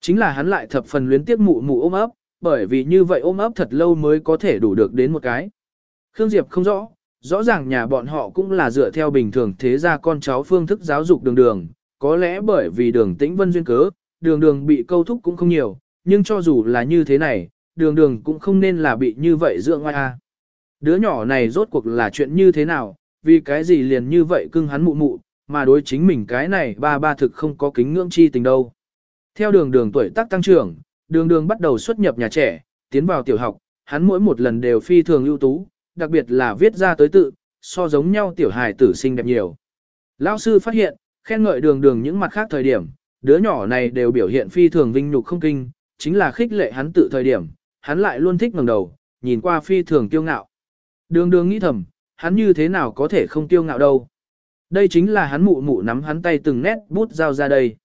Chính là hắn lại thập phần luyến tiếc mụ mụ ôm ấp, bởi vì như vậy ôm ấp thật lâu mới có thể đủ được đến một cái. Khương Diệp không rõ, rõ ràng nhà bọn họ cũng là dựa theo bình thường thế gia con cháu phương thức giáo dục đường đường, có lẽ bởi vì đường tĩnh vân duyên cớ, đường đường bị câu thúc cũng không nhiều, nhưng cho dù là như thế này, đường đường cũng không nên là bị như vậy dựa ngoài a. Đứa nhỏ này rốt cuộc là chuyện như thế nào, vì cái gì liền như vậy cưng hắn mụ mụ, mà đối chính mình cái này ba ba thực không có kính ngưỡng chi tình đâu. Theo đường đường tuổi tác tăng trưởng, đường đường bắt đầu xuất nhập nhà trẻ, tiến vào tiểu học, hắn mỗi một lần đều phi thường ưu tú, đặc biệt là viết ra tới tự, so giống nhau tiểu hài tử sinh đẹp nhiều. Lão sư phát hiện, khen ngợi đường đường những mặt khác thời điểm, đứa nhỏ này đều biểu hiện phi thường vinh nhục không kinh, chính là khích lệ hắn tự thời điểm, hắn lại luôn thích ngẩng đầu, nhìn qua phi thường kiêu ngạo. Đường đường nghĩ thầm, hắn như thế nào có thể không kiêu ngạo đâu. Đây chính là hắn mụ mụ nắm hắn tay từng nét bút giao ra đây.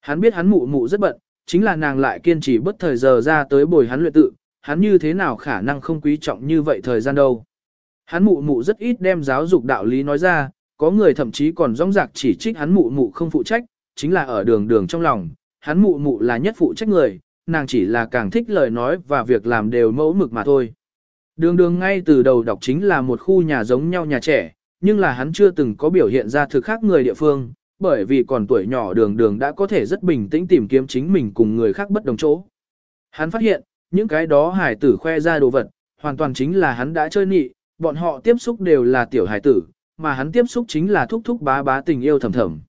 Hắn biết hắn mụ mụ rất bận, chính là nàng lại kiên trì bất thời giờ ra tới bồi hắn luyện tự, hắn như thế nào khả năng không quý trọng như vậy thời gian đâu. Hắn mụ mụ rất ít đem giáo dục đạo lý nói ra, có người thậm chí còn rong rạc chỉ trích hắn mụ mụ không phụ trách, chính là ở đường đường trong lòng, hắn mụ mụ là nhất phụ trách người, nàng chỉ là càng thích lời nói và việc làm đều mẫu mực mà thôi. Đường đường ngay từ đầu đọc chính là một khu nhà giống nhau nhà trẻ, nhưng là hắn chưa từng có biểu hiện ra thực khác người địa phương, bởi vì còn tuổi nhỏ đường đường đã có thể rất bình tĩnh tìm kiếm chính mình cùng người khác bất đồng chỗ. Hắn phát hiện, những cái đó hải tử khoe ra đồ vật, hoàn toàn chính là hắn đã chơi nị, bọn họ tiếp xúc đều là tiểu hải tử, mà hắn tiếp xúc chính là thúc thúc bá bá tình yêu thầm thầm.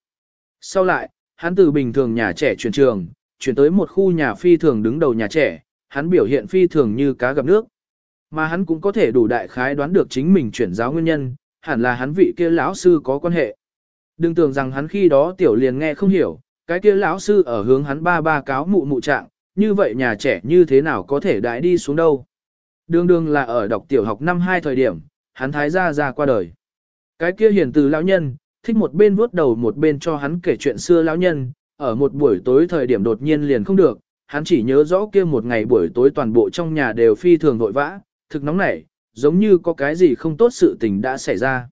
Sau lại, hắn từ bình thường nhà trẻ chuyển trường, chuyển tới một khu nhà phi thường đứng đầu nhà trẻ, hắn biểu hiện phi thường như cá gặp nước. Mà hắn cũng có thể đủ đại khái đoán được chính mình chuyển giáo nguyên nhân, hẳn là hắn vị kia lão sư có quan hệ. Đừng tưởng rằng hắn khi đó tiểu liền nghe không hiểu, cái kia lão sư ở hướng hắn ba ba cáo mụ mụ trạng, như vậy nhà trẻ như thế nào có thể đại đi xuống đâu. Đường đường là ở đọc tiểu học năm 2 thời điểm, hắn thái gia ra qua đời. Cái kia hiền từ lão nhân, thích một bên vuốt đầu một bên cho hắn kể chuyện xưa lão nhân, ở một buổi tối thời điểm đột nhiên liền không được, hắn chỉ nhớ rõ kia một ngày buổi tối toàn bộ trong nhà đều phi thường vội vã, thực nóng nảy, giống như có cái gì không tốt sự tình đã xảy ra.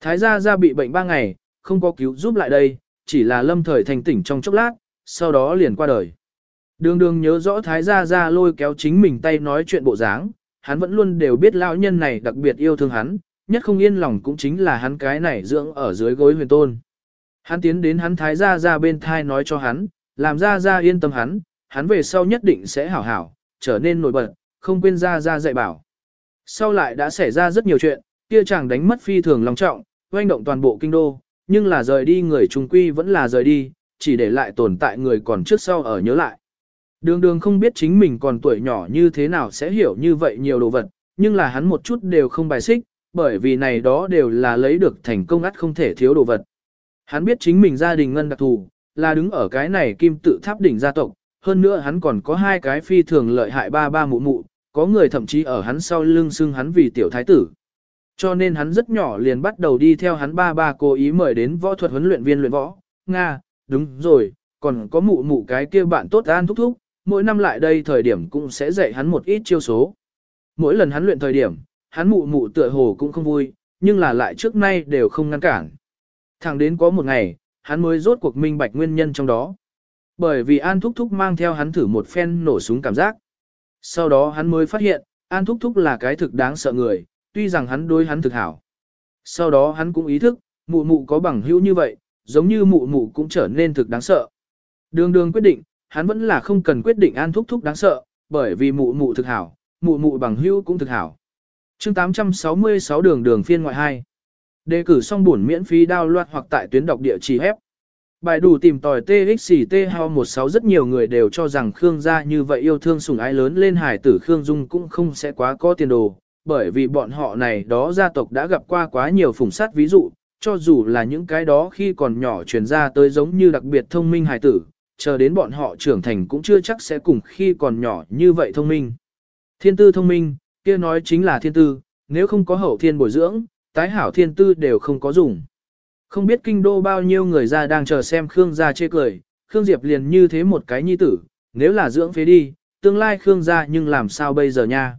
Thái gia gia bị bệnh ba ngày, không có cứu giúp lại đây, chỉ là lâm thời thành tỉnh trong chốc lát, sau đó liền qua đời. Đường đường nhớ rõ Thái gia gia lôi kéo chính mình tay nói chuyện bộ dáng, hắn vẫn luôn đều biết lão nhân này đặc biệt yêu thương hắn, nhất không yên lòng cũng chính là hắn cái này dưỡng ở dưới gối huyền tôn. Hắn tiến đến hắn Thái gia gia bên thai nói cho hắn, làm gia gia yên tâm hắn, hắn về sau nhất định sẽ hảo hảo, trở nên nổi bật, không quên gia gia dạy bảo. Sau lại đã xảy ra rất nhiều chuyện, kia chàng đánh mất phi thường long trọng, oanh động toàn bộ kinh đô, nhưng là rời đi người trung quy vẫn là rời đi, chỉ để lại tồn tại người còn trước sau ở nhớ lại. Đường đường không biết chính mình còn tuổi nhỏ như thế nào sẽ hiểu như vậy nhiều đồ vật, nhưng là hắn một chút đều không bài xích, bởi vì này đó đều là lấy được thành công ắt không thể thiếu đồ vật. Hắn biết chính mình gia đình ngân đặc thù, là đứng ở cái này kim tự tháp đỉnh gia tộc, hơn nữa hắn còn có hai cái phi thường lợi hại ba ba mụ mụ, có người thậm chí ở hắn sau lưng xưng hắn vì tiểu thái tử. Cho nên hắn rất nhỏ liền bắt đầu đi theo hắn ba ba cố ý mời đến võ thuật huấn luyện viên luyện võ. Nga, đúng rồi, còn có mụ mụ cái kia bạn tốt an thúc thúc, mỗi năm lại đây thời điểm cũng sẽ dạy hắn một ít chiêu số. Mỗi lần hắn luyện thời điểm, hắn mụ mụ tựa hồ cũng không vui, nhưng là lại trước nay đều không ngăn cản. Thẳng đến có một ngày, hắn mới rốt cuộc minh bạch nguyên nhân trong đó. Bởi vì An Thúc Thúc mang theo hắn thử một phen nổ súng cảm giác. Sau đó hắn mới phát hiện, An Thúc Thúc là cái thực đáng sợ người, tuy rằng hắn đối hắn thực hảo. Sau đó hắn cũng ý thức, mụ mụ có bằng hữu như vậy, giống như mụ mụ cũng trở nên thực đáng sợ. Đường đường quyết định, hắn vẫn là không cần quyết định An Thúc Thúc đáng sợ, bởi vì mụ mụ thực hảo, mụ mụ bằng hữu cũng thực hảo chương 866 đường đường phiên ngoại 2. Đề cử xong buồn miễn phí download hoặc tại tuyến đọc địa chỉ hép. Bài đủ tìm tòi TXT Hao 16 rất nhiều người đều cho rằng Khương gia như vậy yêu thương sủng ái lớn lên hải tử Khương Dung cũng không sẽ quá có tiền đồ, bởi vì bọn họ này đó gia tộc đã gặp qua quá nhiều phủng sát ví dụ, cho dù là những cái đó khi còn nhỏ truyền ra tới giống như đặc biệt thông minh hải tử, chờ đến bọn họ trưởng thành cũng chưa chắc sẽ cùng khi còn nhỏ như vậy thông minh. Thiên tư thông minh, kia nói chính là thiên tư, nếu không có hậu thiên bồi dưỡng, tái hảo thiên tư đều không có dùng. Không biết kinh đô bao nhiêu người ra đang chờ xem Khương gia chê cười, Khương Diệp liền như thế một cái nhi tử, nếu là dưỡng phế đi, tương lai Khương gia nhưng làm sao bây giờ nha.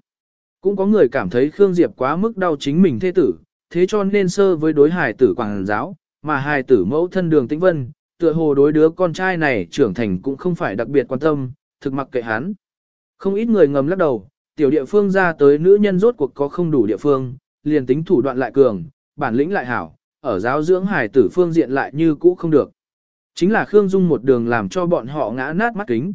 Cũng có người cảm thấy Khương Diệp quá mức đau chính mình thế tử, thế cho nên sơ với đối hài tử quảng giáo, mà hài tử mẫu thân đường tĩnh vân, tựa hồ đối đứa con trai này trưởng thành cũng không phải đặc biệt quan tâm, thực mặc kệ hắn. Không ít người ngầm lắc đầu, tiểu địa phương ra tới nữ nhân rốt cuộc có không đủ địa phương, liền tính thủ đoạn lại cường, bản lĩnh lại hảo, ở giáo dưỡng hài tử phương diện lại như cũ không được. Chính là Khương Dung một đường làm cho bọn họ ngã nát mắt kính.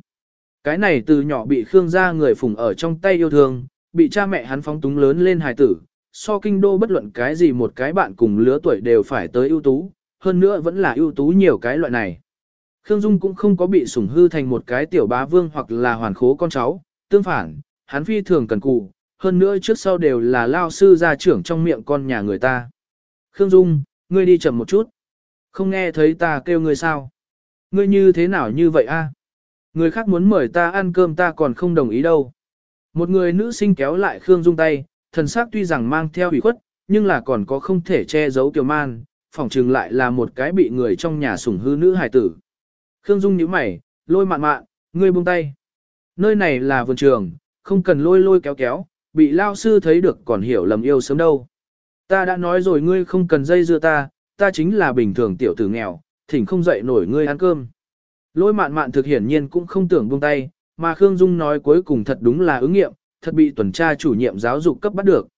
Cái này từ nhỏ bị Khương gia người phụng ở trong tay yêu thương, bị cha mẹ hắn phóng túng lớn lên hài tử, so kinh đô bất luận cái gì một cái bạn cùng lứa tuổi đều phải tới ưu tú, hơn nữa vẫn là ưu tú nhiều cái loại này. Khương Dung cũng không có bị sủng hư thành một cái tiểu bá vương hoặc là hoàn khố con cháu, tương phản, hắn phi thường cần cù, hơn nữa trước sau đều là lao sư gia trưởng trong miệng con nhà người ta. Khương Dung, ngươi đi chậm một chút. Không nghe thấy ta kêu ngươi sao? Ngươi như thế nào như vậy a? Người khác muốn mời ta ăn cơm ta còn không đồng ý đâu. Một người nữ sinh kéo lại Khương Dung tay, thần sắc tuy rằng mang theo ủy khuất, nhưng là còn có không thể che giấu kiều man, phỏng chừng lại là một cái bị người trong nhà sủng hư nữ hài tử. Khương Dung nhíu mày, lôi mạn mạn, ngươi buông tay. Nơi này là vườn trường, không cần lôi lôi kéo kéo, bị lao sư thấy được còn hiểu lầm yêu sớm đâu. Ta đã nói rồi ngươi không cần dây dưa ta, ta chính là bình thường tiểu tử nghèo, thỉnh không dậy nổi ngươi ăn cơm. Lôi mạn mạn thực hiển nhiên cũng không tưởng buông tay, mà Khương Dung nói cuối cùng thật đúng là ứng nghiệm, thật bị tuần tra chủ nhiệm giáo dục cấp bắt được.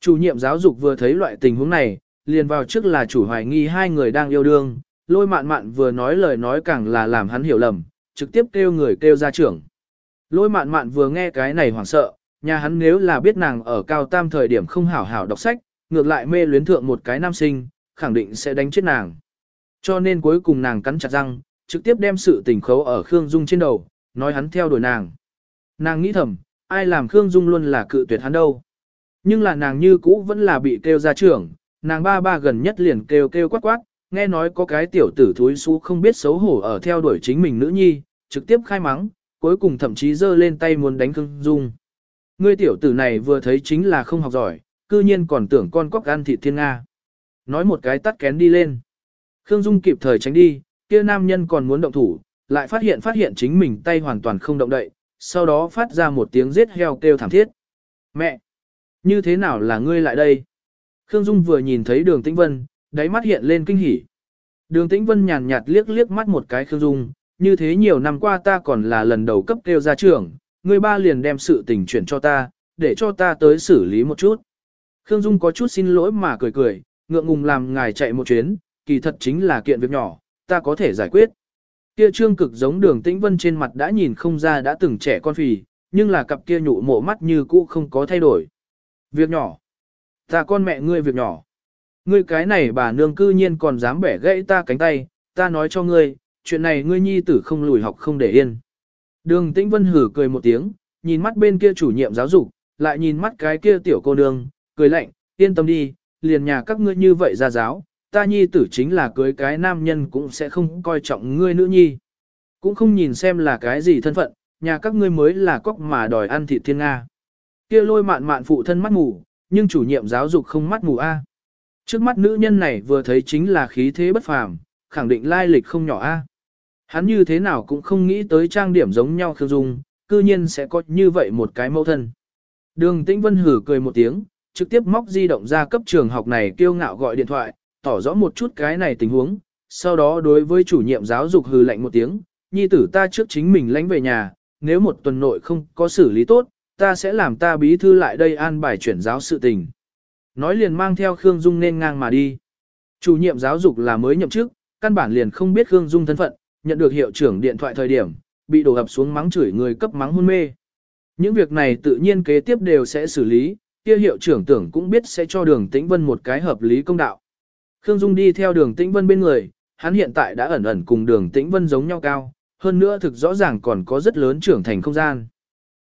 Chủ nhiệm giáo dục vừa thấy loại tình huống này, liền vào trước là chủ hoài nghi hai người đang yêu đương, lôi mạn mạn vừa nói lời nói càng là làm hắn hiểu lầm, trực tiếp kêu người kêu ra trưởng. Lôi mạn mạn vừa nghe cái này hoảng sợ, nhà hắn nếu là biết nàng ở cao tam thời điểm không hảo hảo đọc sách, ngược lại mê luyến thượng một cái nam sinh, khẳng định sẽ đánh chết nàng. Cho nên cuối cùng nàng cắn chặt răng, trực tiếp đem sự tình khấu ở Khương Dung trên đầu, nói hắn theo đuổi nàng. Nàng nghĩ thầm, ai làm Khương Dung luôn là cự tuyệt hắn đâu. Nhưng là nàng như cũ vẫn là bị kêu ra trưởng, nàng ba ba gần nhất liền kêu kêu quát quát, nghe nói có cái tiểu tử thúi xú không biết xấu hổ ở theo đuổi chính mình nữ nhi, trực tiếp khai mắng, cuối cùng thậm chí giơ lên tay muốn đánh Khương Dung. Ngươi tiểu tử này vừa thấy chính là không học giỏi, cư nhiên còn tưởng con cóc ăn thịt thiên Nga. Nói một cái tắt kén đi lên. Khương Dung kịp thời tránh đi, kia nam nhân còn muốn động thủ, lại phát hiện phát hiện chính mình tay hoàn toàn không động đậy, sau đó phát ra một tiếng giết heo kêu thảm thiết. Mẹ! Như thế nào là ngươi lại đây? Khương Dung vừa nhìn thấy đường tĩnh vân, đáy mắt hiện lên kinh hỉ. Đường tĩnh vân nhàn nhạt liếc liếc mắt một cái Khương Dung, như thế nhiều năm qua ta còn là lần đầu cấp kêu ra trưởng người ba liền đem sự tình chuyển cho ta, để cho ta tới xử lý một chút. Khương Dung có chút xin lỗi mà cười cười, ngượng ngùng làm ngài chạy một chuyến, kỳ thật chính là kiện việc nhỏ, ta có thể giải quyết. Kia trương cực giống đường tĩnh vân trên mặt đã nhìn không ra đã từng trẻ con phì, nhưng là cặp kia nhụ mộ mắt như cũ không có thay đổi. Việc nhỏ. Ta con mẹ ngươi việc nhỏ. Ngươi cái này bà nương cư nhiên còn dám bẻ gãy ta cánh tay, ta nói cho ngươi, chuyện này ngươi nhi tử không lùi học không để yên. Đường tĩnh vân hử cười một tiếng, nhìn mắt bên kia chủ nhiệm giáo dục, lại nhìn mắt cái kia tiểu cô nương, cười lạnh, yên tâm đi, liền nhà các ngươi như vậy ra giáo, ta nhi tử chính là cưới cái nam nhân cũng sẽ không coi trọng ngươi nữ nhi. Cũng không nhìn xem là cái gì thân phận, nhà các ngươi mới là cóc mà đòi ăn thịt thiên Nga. kia lôi mạn mạn phụ thân mắt mù, nhưng chủ nhiệm giáo dục không mắt mù A. Trước mắt nữ nhân này vừa thấy chính là khí thế bất phàm, khẳng định lai lịch không nhỏ A. Hắn như thế nào cũng không nghĩ tới trang điểm giống nhau Khương Dung, cư nhiên sẽ có như vậy một cái mẫu thân. Đường Tĩnh Vân hử cười một tiếng, trực tiếp móc di động ra cấp trường học này kiêu ngạo gọi điện thoại, tỏ rõ một chút cái này tình huống, sau đó đối với chủ nhiệm giáo dục hừ lạnh một tiếng, nhi tử ta trước chính mình lánh về nhà, nếu một tuần nội không có xử lý tốt, ta sẽ làm ta bí thư lại đây an bài chuyển giáo sự tình. Nói liền mang theo Khương Dung nên ngang mà đi. Chủ nhiệm giáo dục là mới nhậm chức, căn bản liền không biết Khương Dung thân phận, nhận được hiệu trưởng điện thoại thời điểm, bị đổ ập xuống mắng chửi người cấp mắng hôn mê. Những việc này tự nhiên kế tiếp đều sẽ xử lý, kia hiệu trưởng tưởng cũng biết sẽ cho đường tĩnh vân một cái hợp lý công đạo. Khương Dung đi theo đường tĩnh vân bên người, hắn hiện tại đã ẩn ẩn cùng đường tĩnh vân giống nhau cao, hơn nữa thực rõ ràng còn có rất lớn trưởng thành không gian.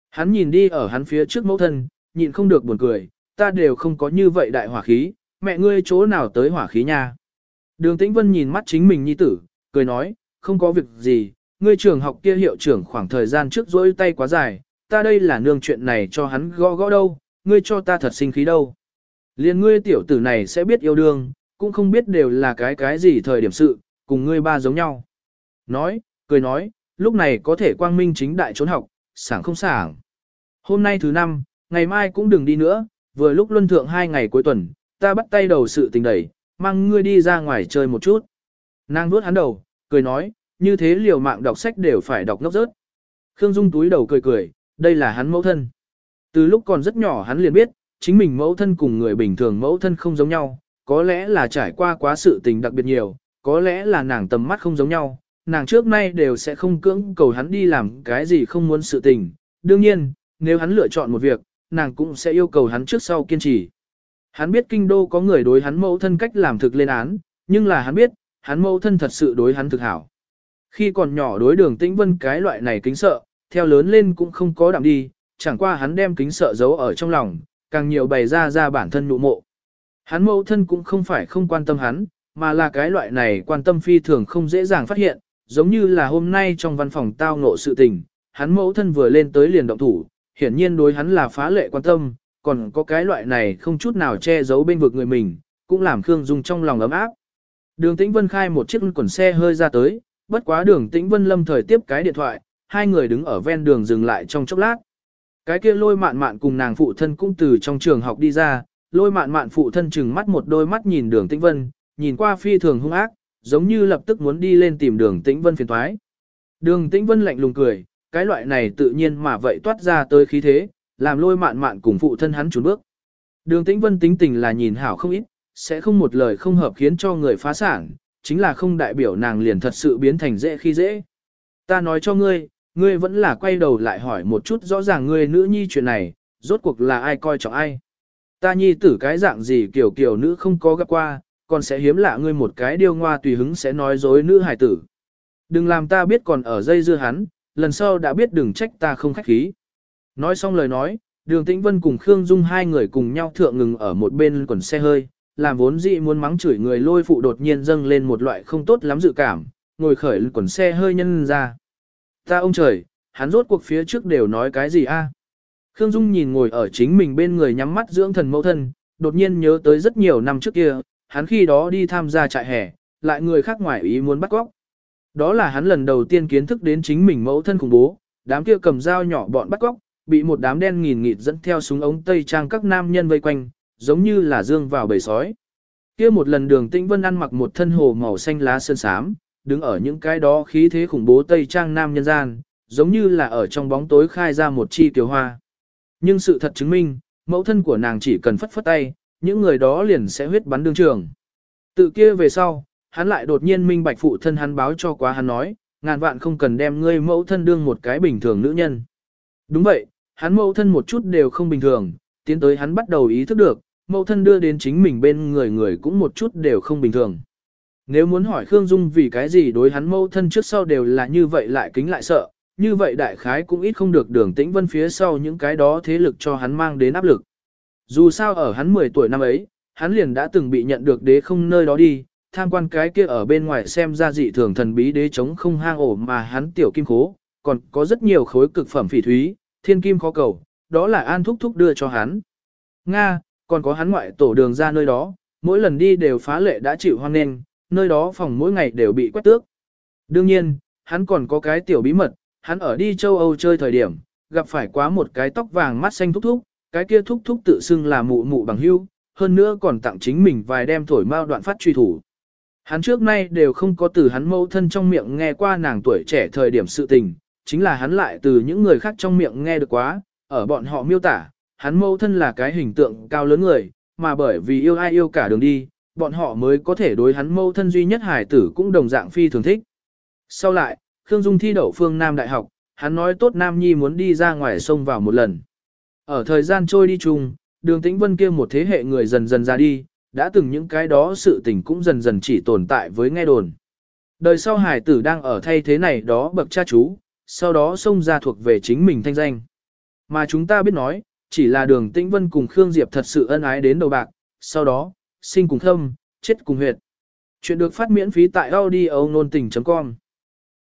Hắn nhìn đi ở hắn phía trước mẫu thân, nhịn không được buồn cười, ta đều không có như vậy đại hỏa khí, mẹ ngươi chỗ nào tới hỏa khí nha. Đường Tĩnh Vân nhìn mắt chính mình nhi tử, cười nói, không có việc gì, ngươi trường học kia hiệu trưởng khoảng thời gian trước dỗi tay quá dài, ta đây là nương chuyện này cho hắn gõ gõ đâu, ngươi cho ta thật sinh khí đâu. Liên ngươi tiểu tử này sẽ biết yêu đương, cũng không biết đều là cái cái gì thời điểm sự, cùng ngươi ba giống nhau. Nói, cười nói, lúc này có thể quang minh chính đại trốn học, sảng không sảng. Hôm nay thứ năm, ngày mai cũng đừng đi nữa, vừa lúc luân thượng hai ngày cuối tuần, ta bắt tay đầu sự tình đẩy, mang ngươi đi ra ngoài chơi một chút. Nàng vuốt hắn đầu, cười nói, như thế liều mạng đọc sách đều phải đọc ngốc rớt. Khương Dung túi đầu cười cười, đây là hắn mẫu thân. Từ lúc còn rất nhỏ hắn liền biết, chính mình mẫu thân cùng người bình thường mẫu thân không giống nhau, có lẽ là trải qua quá sự tình đặc biệt nhiều, có lẽ là nàng tầm mắt không giống nhau, nàng trước nay đều sẽ không cưỡng cầu hắn đi làm cái gì không muốn sự tình. Đương nhiên, nếu hắn lựa chọn một việc, nàng cũng sẽ yêu cầu hắn trước sau kiên trì. Hắn biết kinh đô có người đối hắn mẫu thân cách làm thực lên án, nhưng là hắn biết, hắn mẫu thân thật sự đối hắn thực hảo. Khi còn nhỏ đối đường tĩnh vân cái loại này kính sợ, theo lớn lên cũng không có đạm đi, chẳng qua hắn đem kính sợ giấu ở trong lòng, càng nhiều bày ra ra bản thân nụ mộ. Hắn mẫu thân cũng không phải không quan tâm hắn, mà là cái loại này quan tâm phi thường không dễ dàng phát hiện, giống như là hôm nay trong văn phòng tao ngộ sự tình, hắn mẫu thân vừa lên tới liền động thủ, hiển nhiên đối hắn là phá lệ quan tâm, còn có cái loại này không chút nào che giấu bên vực người mình, cũng làm Khương Dung trong lòng ấm áp. Đường Tĩnh Vân khai một chiếc quần xe hơi ra tới, bất quá đường Tĩnh Vân lâm thời tiếp cái điện thoại, hai người đứng ở ven đường dừng lại trong chốc lát. Cái kia lôi mạn mạn cùng nàng phụ thân cũng từ trong trường học đi ra, lôi mạn mạn phụ thân chừng mắt một đôi mắt nhìn đường Tĩnh Vân, nhìn qua phi thường hung ác, giống như lập tức muốn đi lên tìm đường Tĩnh Vân phiền thoái. Đường Tĩnh Vân lạnh lùng cười, cái loại này tự nhiên mà vậy toát ra tới khí thế, làm lôi mạn mạn cùng phụ thân hắn trốn bước. Đường Tĩnh Vân tính tình là nhìn hảo không ít, sẽ không một lời không hợp khiến cho người phá sản, chính là không đại biểu nàng liền thật sự biến thành dễ khi dễ. Ta nói cho ngươi, ngươi vẫn là quay đầu lại hỏi một chút rõ ràng ngươi nữ nhi chuyện này, rốt cuộc là ai coi trọng ai. Ta nhi tử cái dạng gì kiểu kiểu nữ không có gặp qua, còn sẽ hiếm lạ ngươi một cái điêu ngoa tùy hứng sẽ nói dối nữ hải tử. Đừng làm ta biết còn ở dây dưa hắn, lần sau đã biết đừng trách ta không khách khí. Nói xong lời nói, đường tĩnh vân cùng Khương Dung hai người cùng nhau thượng ngừng ở một bên quần xe hơi, làm vốn dị muốn mắng chửi người lôi phụ đột nhiên dâng lên một loại không tốt lắm dự cảm, ngồi khởi quần xe hơi nhân ra. Ta ông trời, hắn rốt cuộc phía trước đều nói cái gì a? Khương Dung nhìn ngồi ở chính mình bên người nhắm mắt dưỡng thần mẫu thân, đột nhiên nhớ tới rất nhiều năm trước kia, hắn khi đó đi tham gia trại hè, lại người khác ngoài ý muốn bắt cóc. Đó là hắn lần đầu tiên kiến thức đến chính mình mẫu thân khủng bố, đám kia cầm dao nhỏ bọn bắt cóc, bị một đám đen nghìn nghịt dẫn theo súng ống tây trang các nam nhân vây quanh, giống như là dương vào bầy sói. Kia một lần đường tĩnh vân ăn mặc một thân hồ màu xanh lá sơn sám, đứng ở những cái đó khí thế khủng bố tây trang nam nhân gian, giống như là ở trong bóng tối khai ra một chi tiểu hoa. Nhưng sự thật chứng minh, mẫu thân của nàng chỉ cần phất phất tay, những người đó liền sẽ huyết bắn đương trường. Tự kia về sau, hắn lại đột nhiên minh bạch phụ thân hắn báo cho quá hắn nói, ngàn vạn không cần đem ngươi mẫu thân đương một cái bình thường nữ nhân. Đúng vậy, hắn mẫu thân một chút đều không bình thường, tiến tới hắn bắt đầu ý thức được, mẫu thân đưa đến chính mình bên người người cũng một chút đều không bình thường. Nếu muốn hỏi Khương Dung vì cái gì đối hắn mẫu thân trước sau đều là như vậy lại kính lại sợ, như vậy đại khái cũng ít không được đường tĩnh vân phía sau những cái đó thế lực cho hắn mang đến áp lực. Dù sao ở hắn 10 tuổi năm ấy, hắn liền đã từng bị nhận được đế không nơi đó đi, tham quan cái kia ở bên ngoài xem ra dị thường thần bí đế chống không hang ổ mà hắn tiểu kim khố, còn có rất nhiều khối cực phẩm phỉ thúy, thiên kim khó cầu, đó là an thúc thúc đưa cho hắn. Nga, còn có hắn ngoại tổ đường ra nơi đó, mỗi lần đi đều phá lệ đã chịu hoan nghênh, nơi đó phòng mỗi ngày đều bị quét tước. Đương nhiên, hắn còn có cái tiểu bí mật, hắn ở đi châu Âu chơi thời điểm, gặp phải quá một cái tóc vàng mắt xanh thúc thúc, cái kia thúc thúc tự xưng là mụ mụ bằng hưu, hơn nữa còn tặng chính mình vài đem thổi mao đoạn phát truy thủ. Hắn trước nay đều không có từ hắn mâu thân trong miệng nghe qua nàng tuổi trẻ thời điểm sự tình, chính là hắn lại từ những người khác trong miệng nghe được quá, ở bọn họ miêu tả, hắn mẫu thân là cái hình tượng cao lớn người, mà bởi vì yêu ai yêu cả đường đi, bọn họ mới có thể đối hắn mẫu thân duy nhất hải tử cũng đồng dạng phi thường thích. Sau lại, Khương Dung thi đậu phương Nam Đại học, hắn nói tốt Nam Nhi muốn đi ra ngoài sông vào một lần. Ở thời gian trôi đi chung, đường tĩnh vân kia một thế hệ người dần dần ra đi, đã từng những cái đó sự tình cũng dần dần chỉ tồn tại với nghe đồn. Đời sau hải tử đang ở thay thế này đó bậc cha chú, sau đó xông ra thuộc về chính mình thanh danh. Mà chúng ta biết nói, chỉ là đường tĩnh vân cùng Khương Diệp thật sự ân ái đến đầu bạc, sau đó, sinh cùng thâm, chết cùng huyệt. Chuyện được phát miễn phí tại audio nôn tình.com